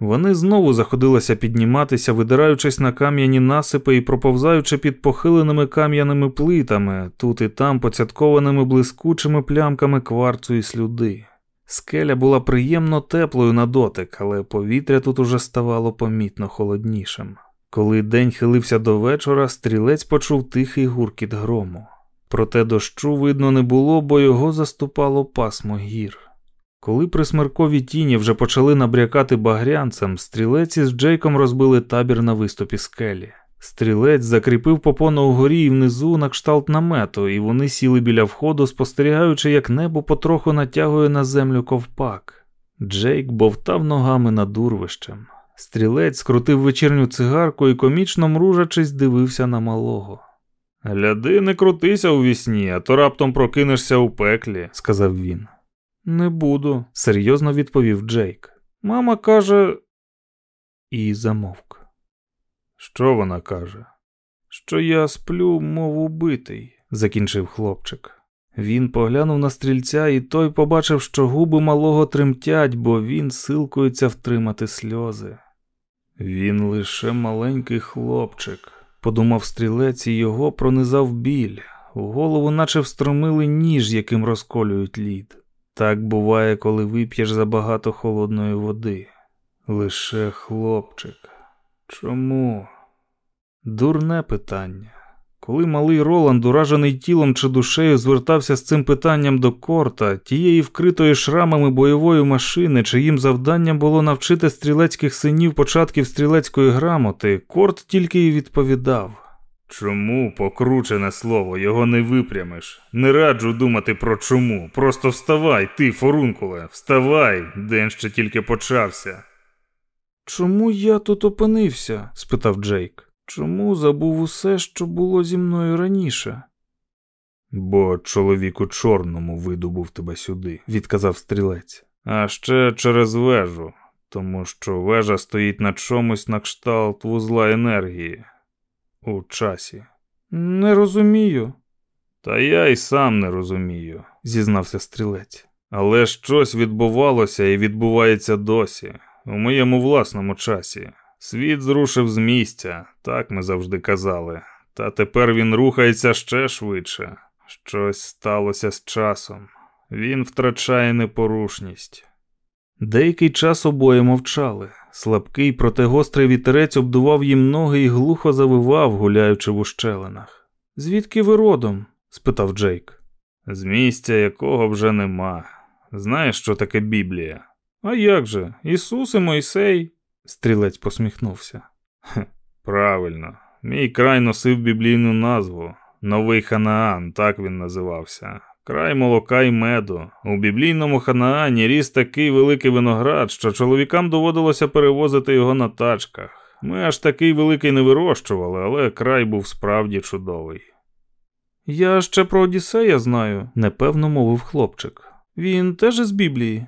Вони знову заходилися підніматися, видираючись на кам'яні насипи і проповзаючи під похиленими кам'яними плитами, тут і там поцяткованими блискучими плямками кварцу і слюди. Скеля була приємно теплою на дотик, але повітря тут уже ставало помітно холоднішим. Коли день хилився до вечора, стрілець почув тихий гуркіт грому. Проте дощу видно не було, бо його заступало пасмо гір. Коли присмеркові тіні вже почали набрякати багрянцем, стрілець із Джейком розбили табір на виступі скелі. Стрілець закріпив попону вгорі і внизу на кшталт намету, і вони сіли біля входу, спостерігаючи, як небо потроху натягує на землю ковпак. Джейк бовтав ногами над урвищем. Стрілець скрутив вечірню цигарку і, комічно мружачись, дивився на малого. Гляди, не крутися у вісні, а то раптом прокинешся у пеклі, сказав він. Не буду, серйозно відповів Джейк. Мама каже. І замовк. Що вона каже? Що я сплю, мов убитий, закінчив хлопчик. Він поглянув на стрільця, і той побачив, що губи малого тремтять, бо він силкується втримати сльози. Він лише маленький хлопчик, подумав стрілець, і його пронизав біль. У голову наче встромили ніж, яким розколюють лід. Так буває, коли вип'єш забагато холодної води. Лише хлопчик. Чому? Дурне питання. Коли малий Роланд, уражений тілом чи душею, звертався з цим питанням до корта, тієї вкритої шрамами бойової машини, чиїм завданням було навчити стрілецьких синів початків стрілецької грамоти, корт тільки й відповідав. Чому покручене слово, його не випрямиш? Не раджу думати про чому. Просто вставай, ти, форункуле, вставай, день ще тільки почався. Чому я тут опинився? спитав Джейк. Чому забув усе, що було зі мною раніше? Бо чоловік у чорному видобув тебе сюди, відказав стрілець. А ще через вежу, тому що вежа стоїть на чомусь на кшталт вузла енергії у часі. Не розумію. Та я й сам не розумію, зізнався стрілець. Але щось відбувалося і відбувається досі, у моєму власному часі. Світ зрушив з місця, так ми завжди казали. Та тепер він рухається ще швидше. Щось сталося з часом. Він втрачає непорушність. Деякий час обоє мовчали. Слабкий, проте гострий вітерець обдував їм ноги і глухо завивав, гуляючи в ущелинах. Звідки ви родом? спитав Джейк. З місця якого вже нема. Знаєш, що таке Біблія? А як же? Ісус і Мойсей? Стрілець посміхнувся. Правильно, мій край носив біблійну назву Новий Ханаан, так він називався. Край молока й меду. У біблійному Ханаані ріс такий великий виноград, що чоловікам доводилося перевозити його на тачках. Ми аж такий великий не вирощували, але край був справді чудовий. Я ще про Одіссея знаю, непевно мовив хлопчик. Він теж із Біблії.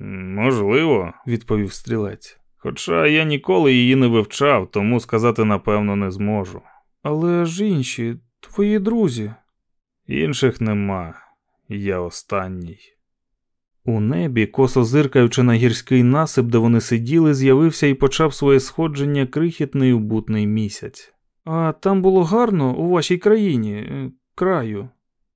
Можливо, відповів стрілець. Хоча я ніколи її не вивчав, тому сказати напевно не зможу. Але ж інші, твої друзі. Інших нема, я останній. У небі, косо зиркаючи на гірський насип, де вони сиділи, з'явився і почав своє сходження крихітний убутний місяць. А там було гарно у вашій країні, е, краю.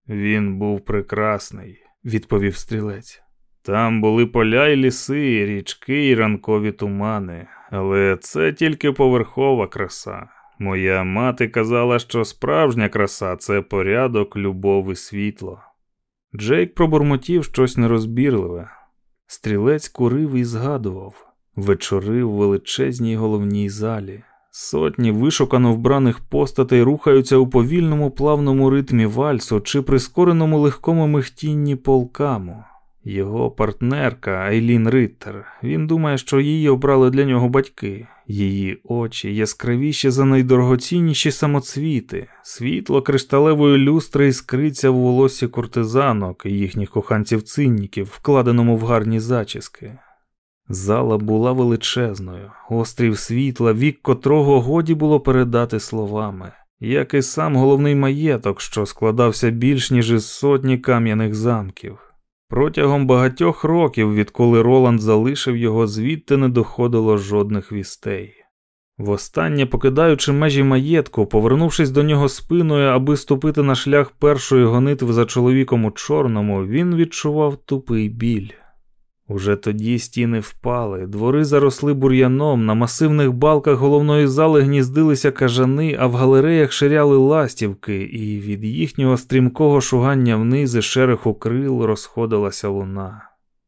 Він був прекрасний, відповів стрілець. Там були поля й ліси, річки й ранкові тумани, але це тільки поверхова краса. Моя мати казала, що справжня краса це порядок, любов і світло. Джейк пробурмотів щось нерозбірливе. Стрілець курив і згадував вечори в величезній головній залі. Сотні вишукано вбраних постатей рухаються у повільному плавному ритмі вальсу чи прискореному легкому михтінні полкаму. Його партнерка Айлін Риттер. Він думає, що її обрали для нього батьки. Її очі яскравіші за найдорогоцінніші самоцвіти, світло кришталевої люстри іскриться в волосі куртизанок і їхніх коханців-цинніків, вкладеному в гарні зачіски. Зала була величезною, острів світла, вік котрого годі було передати словами, як і сам головний маєток, що складався більш ніж із сотні кам'яних замків. Протягом багатьох років, відколи Роланд залишив його, звідти не доходило жодних вістей. Востаннє, покидаючи межі маєтку, повернувшись до нього спиною, аби ступити на шлях першої гонитви за чоловіком у чорному, він відчував тупий біль. Уже тоді стіни впали, двори заросли бур'яном, на масивних балках головної зали гніздилися кажани, а в галереях ширяли ластівки, і від їхнього стрімкого шугання вниз і шереху крил розходилася луна.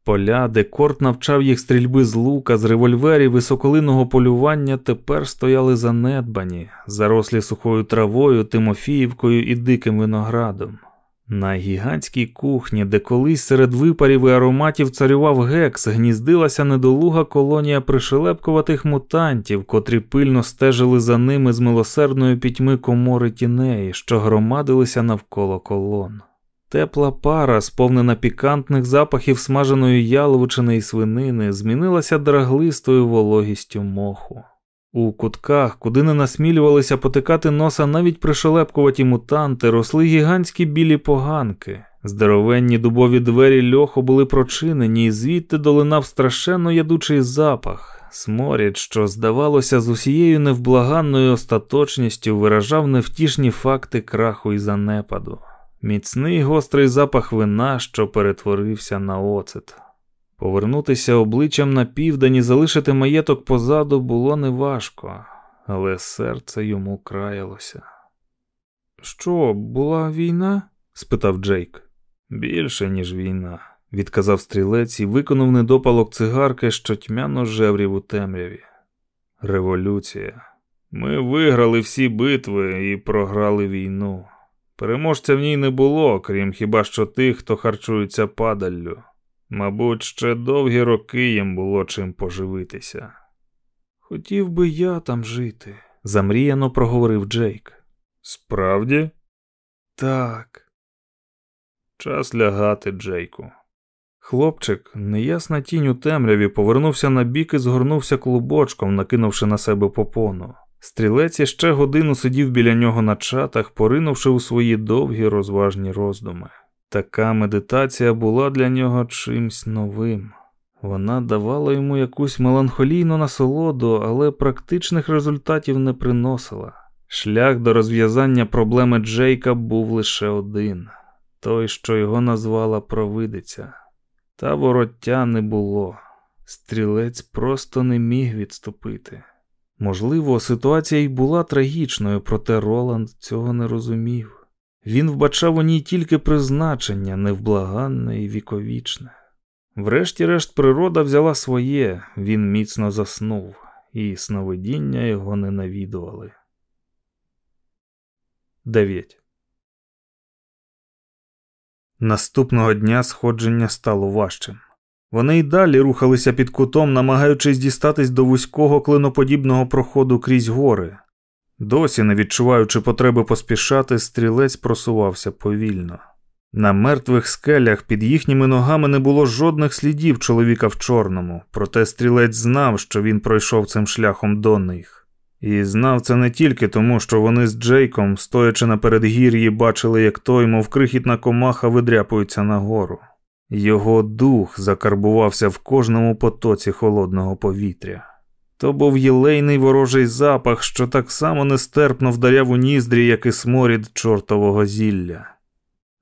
Поля, де корт навчав їх стрільби з лука, з револьверів і соколиного полювання, тепер стояли занедбані, зарослі сухою травою, Тимофіївкою і диким виноградом. На гігантській кухні, де колись серед випарів і ароматів царював гекс, гніздилася недолуга колонія пришелепкуватих мутантів, котрі пильно стежили за ними з милосердної пітьми комори тінеї, що громадилися навколо колон. Тепла пара, сповнена пікантних запахів смаженої яловичини і свинини, змінилася драглистою вологістю моху. У кутках, куди не насмілювалися потикати носа навіть пришелепкуваті мутанти, росли гігантські білі поганки. Здоровенні дубові двері льоху були прочинені, і звідти долинав страшенно ядучий запах. Сморід, що, здавалося, з усією невблаганною остаточністю виражав невтішні факти краху і занепаду. Міцний гострий запах вина, що перетворився на оцет. Повернутися обличчям на південь і залишити маєток позаду було неважко, але серце йому краялося. Що, була війна? спитав Джейк. Більше, ніж війна, відказав стрілець і виконав недопалок цигарки, що тьмяно жеврів у темряві. Революція. Ми виграли всі битви і програли війну. Переможця в ній не було, крім хіба що тих, хто харчується падаллю. Мабуть, ще довгі роки їм було чим поживитися. Хотів би я там жити, замріяно проговорив Джейк. Справді? Так. Час лягати, Джейку. Хлопчик, неясна тінь у темряві, повернувся на бік і згорнувся клубочком, накинувши на себе попону. Стрілець іще годину сидів біля нього на чатах, поринувши у свої довгі розважні роздуми. Така медитація була для нього чимсь новим. Вона давала йому якусь меланхолійну насолоду, але практичних результатів не приносила. Шлях до розв'язання проблеми Джейка був лише один той, що його назвала провидиця. Та вороття не було. Стрілець просто не міг відступити. Можливо, ситуація й була трагічною, проте Роланд цього не розумів. Він вбачав у ній тільки призначення, невблаганне і віковічне. Врешті-решт, природа взяла своє, він міцно заснув, і сновидіння його не навідували. 9. Наступного дня сходження стало важчим. Вони й далі рухалися під кутом, намагаючись дістатись до вузького клиноподібного проходу крізь гори. Досі, не відчуваючи потреби поспішати, стрілець просувався повільно. На мертвих скелях під їхніми ногами не було жодних слідів чоловіка в чорному, проте стрілець знав, що він пройшов цим шляхом до них. І знав це не тільки тому, що вони з Джейком, стоячи на передгір'ї, бачили, як той, мов крихітна комаха, видряпується нагору. Його дух закарбувався в кожному потоці холодного повітря. То був єлейний ворожий запах, що так само нестерпно вдаряв у ніздрі, як і сморід чортового зілля.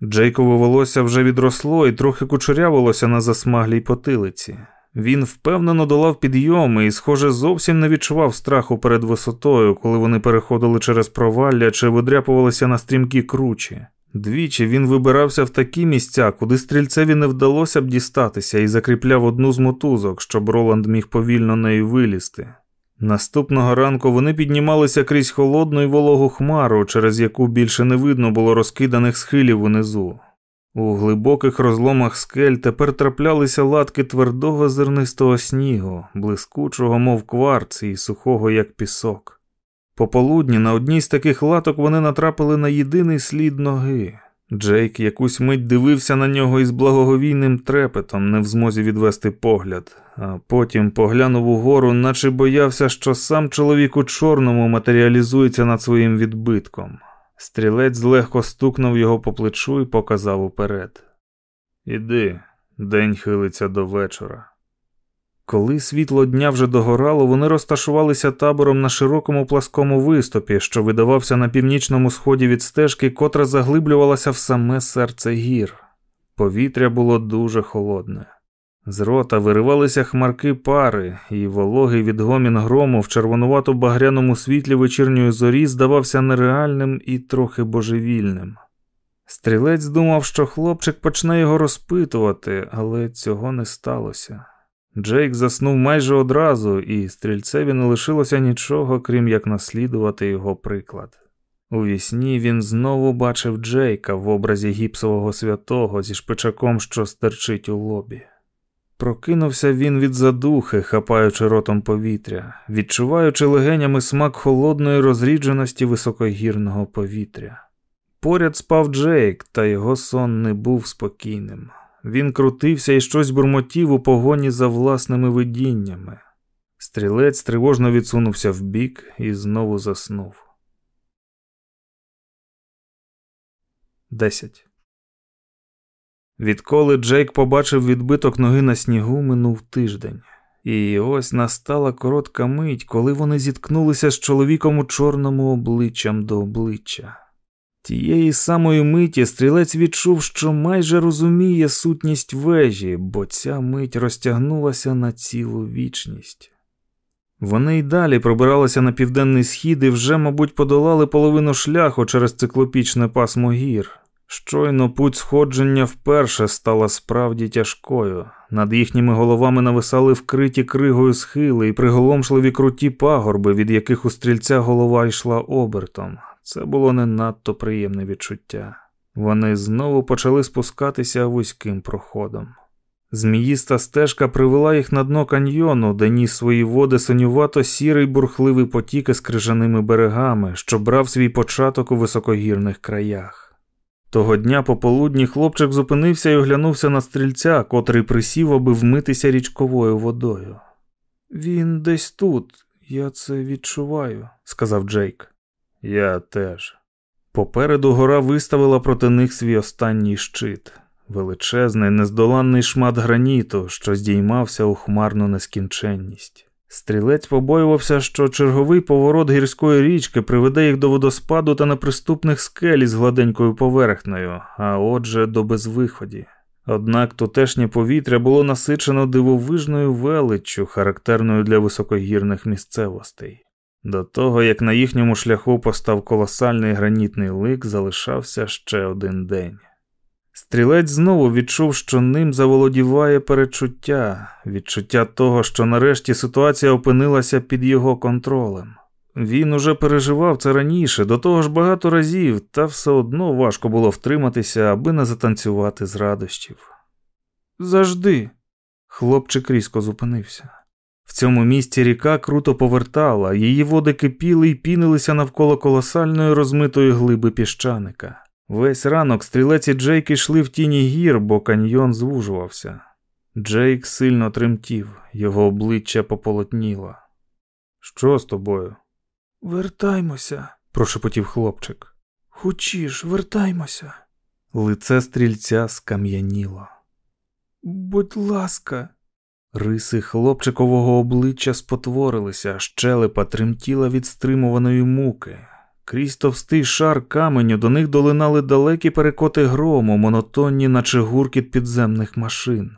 Джейкове волосся вже відросло і трохи кучерявилося на засмаглій потилиці. Він впевнено долав підйоми і, схоже, зовсім не відчував страху перед висотою, коли вони переходили через провалля чи видряпувалися на стрімкі кручі. Двічі він вибирався в такі місця, куди стрільцеві не вдалося б дістатися, і закріпляв одну з мотузок, щоб Роланд міг повільно нею вилізти. Наступного ранку вони піднімалися крізь холодну і вологу хмару, через яку більше не видно було розкиданих схилів унизу. У глибоких розломах скель тепер траплялися латки твердого зернистого снігу, блискучого, мов кварц, і сухого, як пісок. Пополудні на одній з таких латок вони натрапили на єдиний слід ноги. Джейк якусь мить дивився на нього із благоговійним трепетом, не в змозі відвести погляд, а потім поглянув угору, наче боявся, що сам чоловік у чорному матеріалізується над своїм відбитком. Стрілець легко стукнув його по плечу і показав уперед. Іди, день хилиться до вечора. Коли світло дня вже догорало, вони розташувалися табором на широкому пласкому виступі, що видавався на північному сході від стежки, котра заглиблювалася в саме серце гір. Повітря було дуже холодне. З рота виривалися хмарки пари, і вологий відгомін грому в червонувато багряному світлі вечірньої зорі здавався нереальним і трохи божевільним. Стрілець думав, що хлопчик почне його розпитувати, але цього не сталося. Джейк заснув майже одразу, і стрільцеві не лишилося нічого, крім як наслідувати його приклад. У вісні він знову бачив Джейка в образі гіпсового святого зі шпичаком, що стерчить у лобі. Прокинувся він від задухи, хапаючи ротом повітря, відчуваючи легенями смак холодної розрідженості високогірного повітря. Поряд спав Джейк, та його сон не був спокійним. Він крутився і щось бурмотів у погоні за власними видіннями. Стрілець тривожно відсунувся вбік і знову заснув. 10. Відколи Джейк побачив відбиток ноги на снігу, минув тиждень. І ось настала коротка мить, коли вони зіткнулися з чоловіком у чорному обличчям до обличчя. Тієї самої миті стрілець відчув, що майже розуміє сутність вежі, бо ця мить розтягнулася на цілу вічність. Вони й далі пробиралися на південний схід і вже, мабуть, подолали половину шляху через циклопічне пасмо гір. Щойно путь сходження вперше стала справді тяжкою. Над їхніми головами нависали вкриті кригою схили і приголомшливі круті пагорби, від яких у стрільця голова йшла обертом. Це було не надто приємне відчуття. Вони знову почали спускатися вузьким проходом. Зміїста стежка привела їх на дно каньйону, де ніс свої води синювато сірий бурхливий потік із крижаними берегами, що брав свій початок у високогірних краях. Того дня пополудні хлопчик зупинився і оглянувся на стрільця, котрий присів, аби вмитися річковою водою. Він десь тут, я це відчуваю, сказав Джейк. Я теж. Попереду гора виставила проти них свій останній щит, величезний, нездоланний шмат граніту, що здіймався у хмарну нескінченність. Стрілець побоювався, що черговий поворот гірської річки приведе їх до водоспаду та неприступних скель із гладенькою поверхнею, а отже, до безвиході. Однак тутешнє повітря було насичено дивовижною величчю, характерною для високогірних місцевостей. До того, як на їхньому шляху постав колосальний гранітний лик, залишався ще один день. Стрілець знову відчув, що ним заволодіває перечуття, відчуття того, що нарешті ситуація опинилася під його контролем. Він уже переживав це раніше, до того ж багато разів, та все одно важко було втриматися, аби не затанцювати з радощів. Завжди. Хлопчик різко зупинився. В цьому місці ріка круто повертала, її води кипіли і пінилися навколо колосальної розмитої глиби піщаника. Весь ранок стрілець і Джейк йшли в тіні гір, бо каньйон звужувався. Джейк сильно тремтів, його обличчя пополотніло. Що з тобою? Вертаймося, прошепотів хлопчик. Хочіш, вертаймося. Лице стрільця скам'яніло. Будь ласка, риси хлопчикового обличчя спотворилися, щелепа тремтіла від стримуваної муки. Крізь товстий шар каменю до них долинали далекі перекоти грому, монотонні, наче гуркіт підземних машин.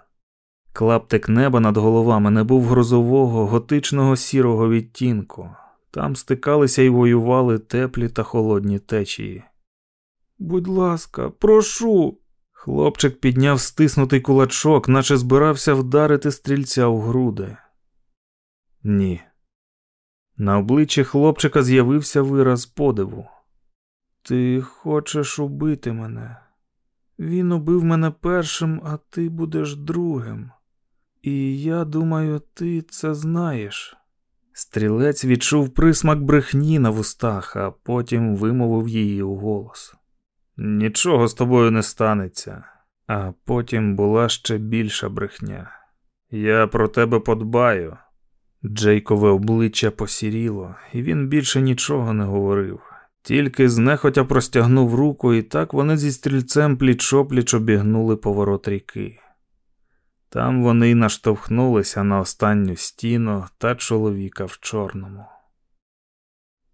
Клаптик неба над головами не був грозового, готичного сірого відтінку. Там стикалися і воювали теплі та холодні течії. Будь ласка, прошу. Хлопчик підняв стиснутий кулачок, наче збирався вдарити стрільця у груди. Ні, на обличчі хлопчика з'явився вираз подиву. Ти хочеш убити мене. Він убив мене першим, а ти будеш другим. І я думаю, ти це знаєш. Стрілець відчув присмак брехні на вустах, а потім вимовив її у голос. Нічого з тобою не станеться, а потім була ще більша брехня. Я про тебе подбаю. Джейкове обличчя посіріло, і він більше нічого не говорив. Тільки знехотя простягнув руку, і так вони зі стрільцем пліч-опліч обігнули поворот ріки. Там вони й наштовхнулися на останню стіну та чоловіка в чорному.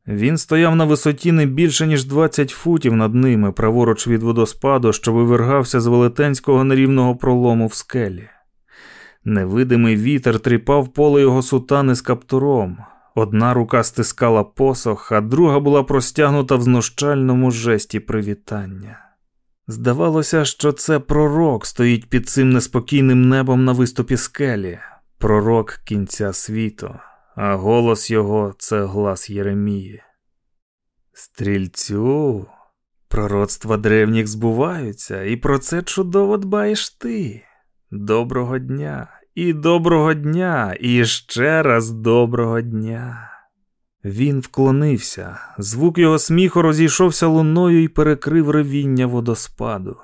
Він стояв на висоті не більше, ніж 20 футів над ними, праворуч від водоспаду, що вивергався з велетенського нерівного пролому в скелі. Невидимий вітер тріпав поле його сутани з каптуром. Одна рука стискала посох, а друга була простягнута в знущальному жесті привітання. Здавалося, що це пророк стоїть під цим неспокійним небом на виступі скелі, пророк кінця світу, а голос його це глас Єремії. Стрільцю, пророцтва древніх збуваються, і про це чудово дбаєш ти. Доброго дня і доброго дня, і ще раз доброго дня. Він вклонився, звук його сміху розійшовся луною і перекрив ревіння водоспаду.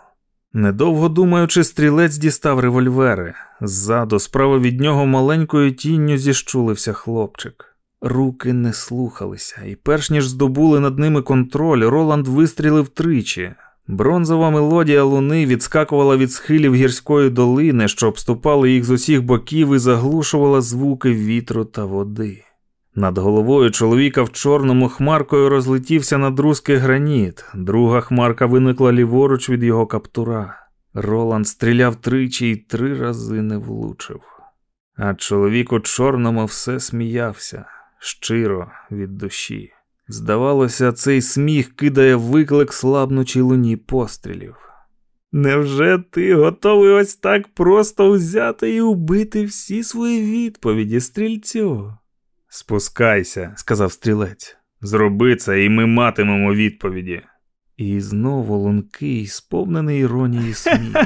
Недовго думаючи, стрілець дістав револьвери. Ззаду, справа від нього маленькою тінню зіщулився хлопчик. Руки не слухалися, і перш ніж здобули над ними контроль, Роланд вистрілив тричі. Бронзова мелодія луни відскакувала від схилів гірської долини, що обступали їх з усіх боків і заглушувала звуки вітру та води. Над головою чоловіка в чорному хмаркою розлетівся надрузкий граніт, друга хмарка виникла ліворуч від його каптура. Роланд стріляв тричі і три рази не влучив. А чоловік у чорному все сміявся щиро від душі. Здавалося, цей сміх кидає виклик слабнучій луні пострілів. Невже ти готовий ось так просто взяти і убити всі свої відповіді, стрільцю? Спускайся, сказав стрілець. Зроби це, і ми матимемо відповіді. І знову лункий, сповнений іронії сміх.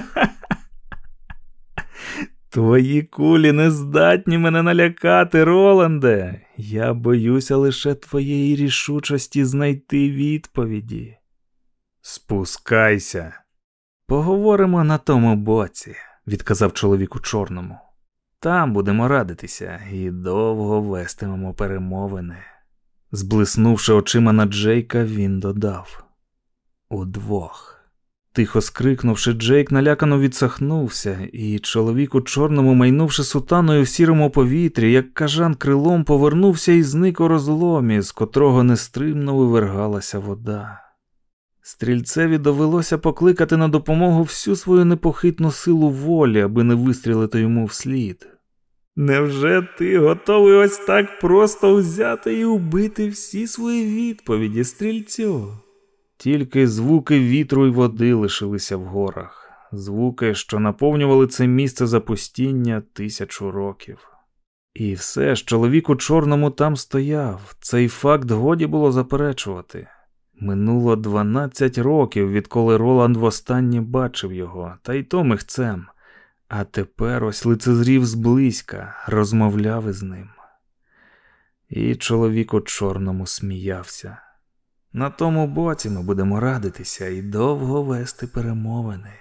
Твої кулі не здатні мене налякати, Роланде. Я боюся лише твоєї рішучості знайти відповіді. Спускайся. Поговоримо на тому боці, відказав чоловік у чорному. Там будемо радитися і довго вестимемо перемовини. Зблиснувши очима на Джейка, він додав удвох. Тихо скрикнувши, Джейк налякано відсахнувся, і чоловік у чорному, майнувши сутаною в сірому повітрі, як кажан крилом повернувся і зник у розломі, з котрого нестримно вивергалася вода. Стрільцеві довелося покликати на допомогу всю свою непохитну силу волі, аби не вистрілити йому вслід. Невже ти готовий ось так просто взяти і убити всі свої відповіді, стрільцю? Тільки звуки вітру й води лишилися в горах, звуки, що наповнювали це місце запустіння тисячу років. І все ж чоловік у чорному там стояв, цей факт годі було заперечувати. Минуло дванадцять років, відколи Роланд востаннє бачив його, та й то михцем, а тепер ось лицезрів зблизька, розмовляв із ним. І чоловік у чорному сміявся. На тому боці ми будемо радитися і довго вести перемовини.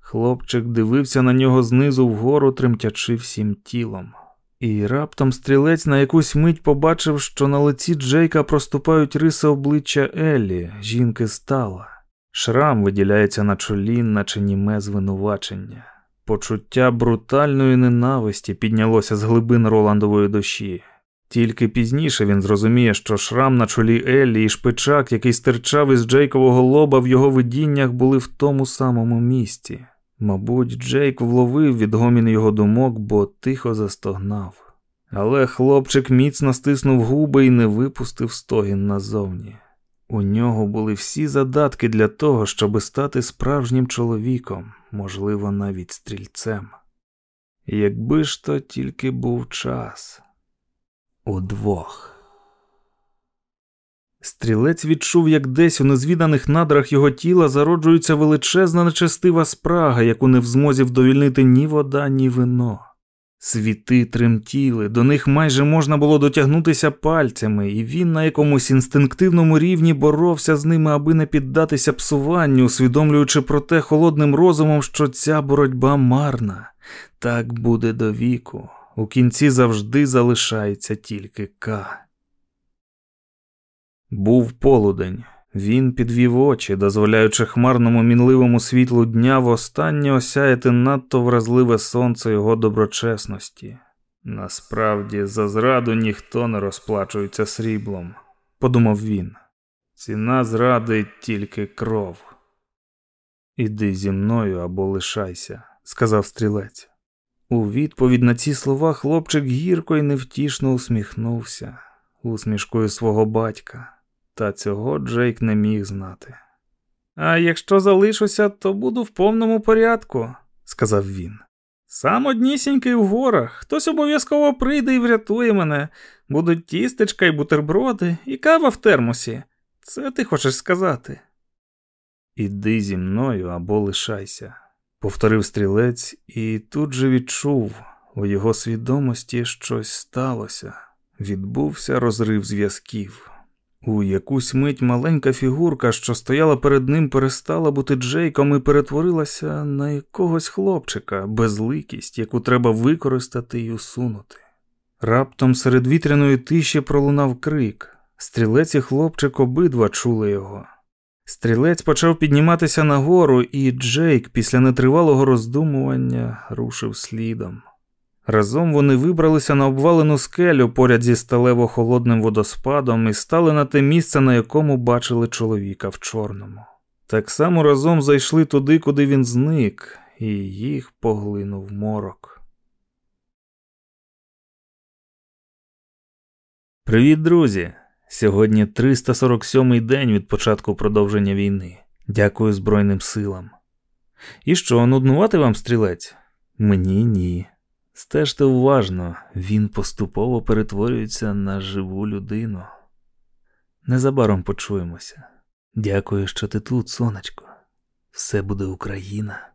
Хлопчик дивився на нього знизу вгору, тремтячи всім тілом. І раптом стрілець на якусь мить побачив, що на лиці Джейка проступають риси обличчя Еллі, жінки стала. Шрам виділяється на чолі, наче німе звинувачення. Почуття брутальної ненависті піднялося з глибин Роландової душі. Тільки пізніше він зрозуміє, що шрам на чолі Еллі і шпичак, який стирчав із Джейкового лоба в його видіннях, були в тому самому місці. Мабуть, Джейк вловив відгомін його думок, бо тихо застогнав. Але хлопчик міцно стиснув губи і не випустив стогін назовні. У нього були всі задатки для того, щоб стати справжнім чоловіком, можливо, навіть стрільцем. Якби ж то тільки був час удвох. Стрілець відчув, як десь у незвіданих надрах його тіла зароджується величезна нечестива спрага, яку не в змозі вдовільнити ні вода, ні вино. Світи тремтіли, до них майже можна було дотягнутися пальцями, і він на якомусь інстинктивному рівні боровся з ними, аби не піддатися псуванню, усвідомлюючи про те холодним розумом, що ця боротьба марна, так буде до віку. У кінці завжди залишається тільки К. Був полудень. Він підвів очі, дозволяючи хмарному мінливому світлу дня востаннє осяяти надто вразливе сонце його доброчесності. Насправді, за зраду ніхто не розплачується сріблом, подумав він. Ціна зради тільки кров. Іди зі мною або лишайся, сказав стрілець. У відповідь на ці слова хлопчик гірко і невтішно усміхнувся усмішкою свого батька, та цього Джейк не міг знати. А якщо залишуся, то буду в повному порядку, сказав він. Сам однісінький в горах, хтось обов'язково прийде і врятує мене, будуть тістечка і бутерброди, і кава в термосі. Це ти хочеш сказати? Іди зі мною або лишайся повторив стрілець і тут же відчув, у його свідомості щось сталося, відбувся розрив зв'язків. У якусь мить маленька фігурка, що стояла перед ним, перестала бути Джейком і перетворилася на якогось хлопчика, безликість, яку треба використати і усунути. Раптом серед вітряної тиші пролунав крик. Стрілець і хлопчик обидва чули його. Стрілець почав підніматися нагору, і Джейк після нетривалого роздумування рушив слідом. Разом вони вибралися на обвалену скелю поряд зі сталево холодним водоспадом і стали на те місце, на якому бачили чоловіка в чорному. Так само разом зайшли туди, куди він зник, і їх поглинув морок. Привіт, друзі! Сьогодні 347-й день від початку продовження війни. Дякую Збройним силам. І що, нуднувати вам стрілець? Мені ні. Стежте уважно, він поступово перетворюється на живу людину. Незабаром почуємося. Дякую, що ти тут, сонечко. Все буде Україна.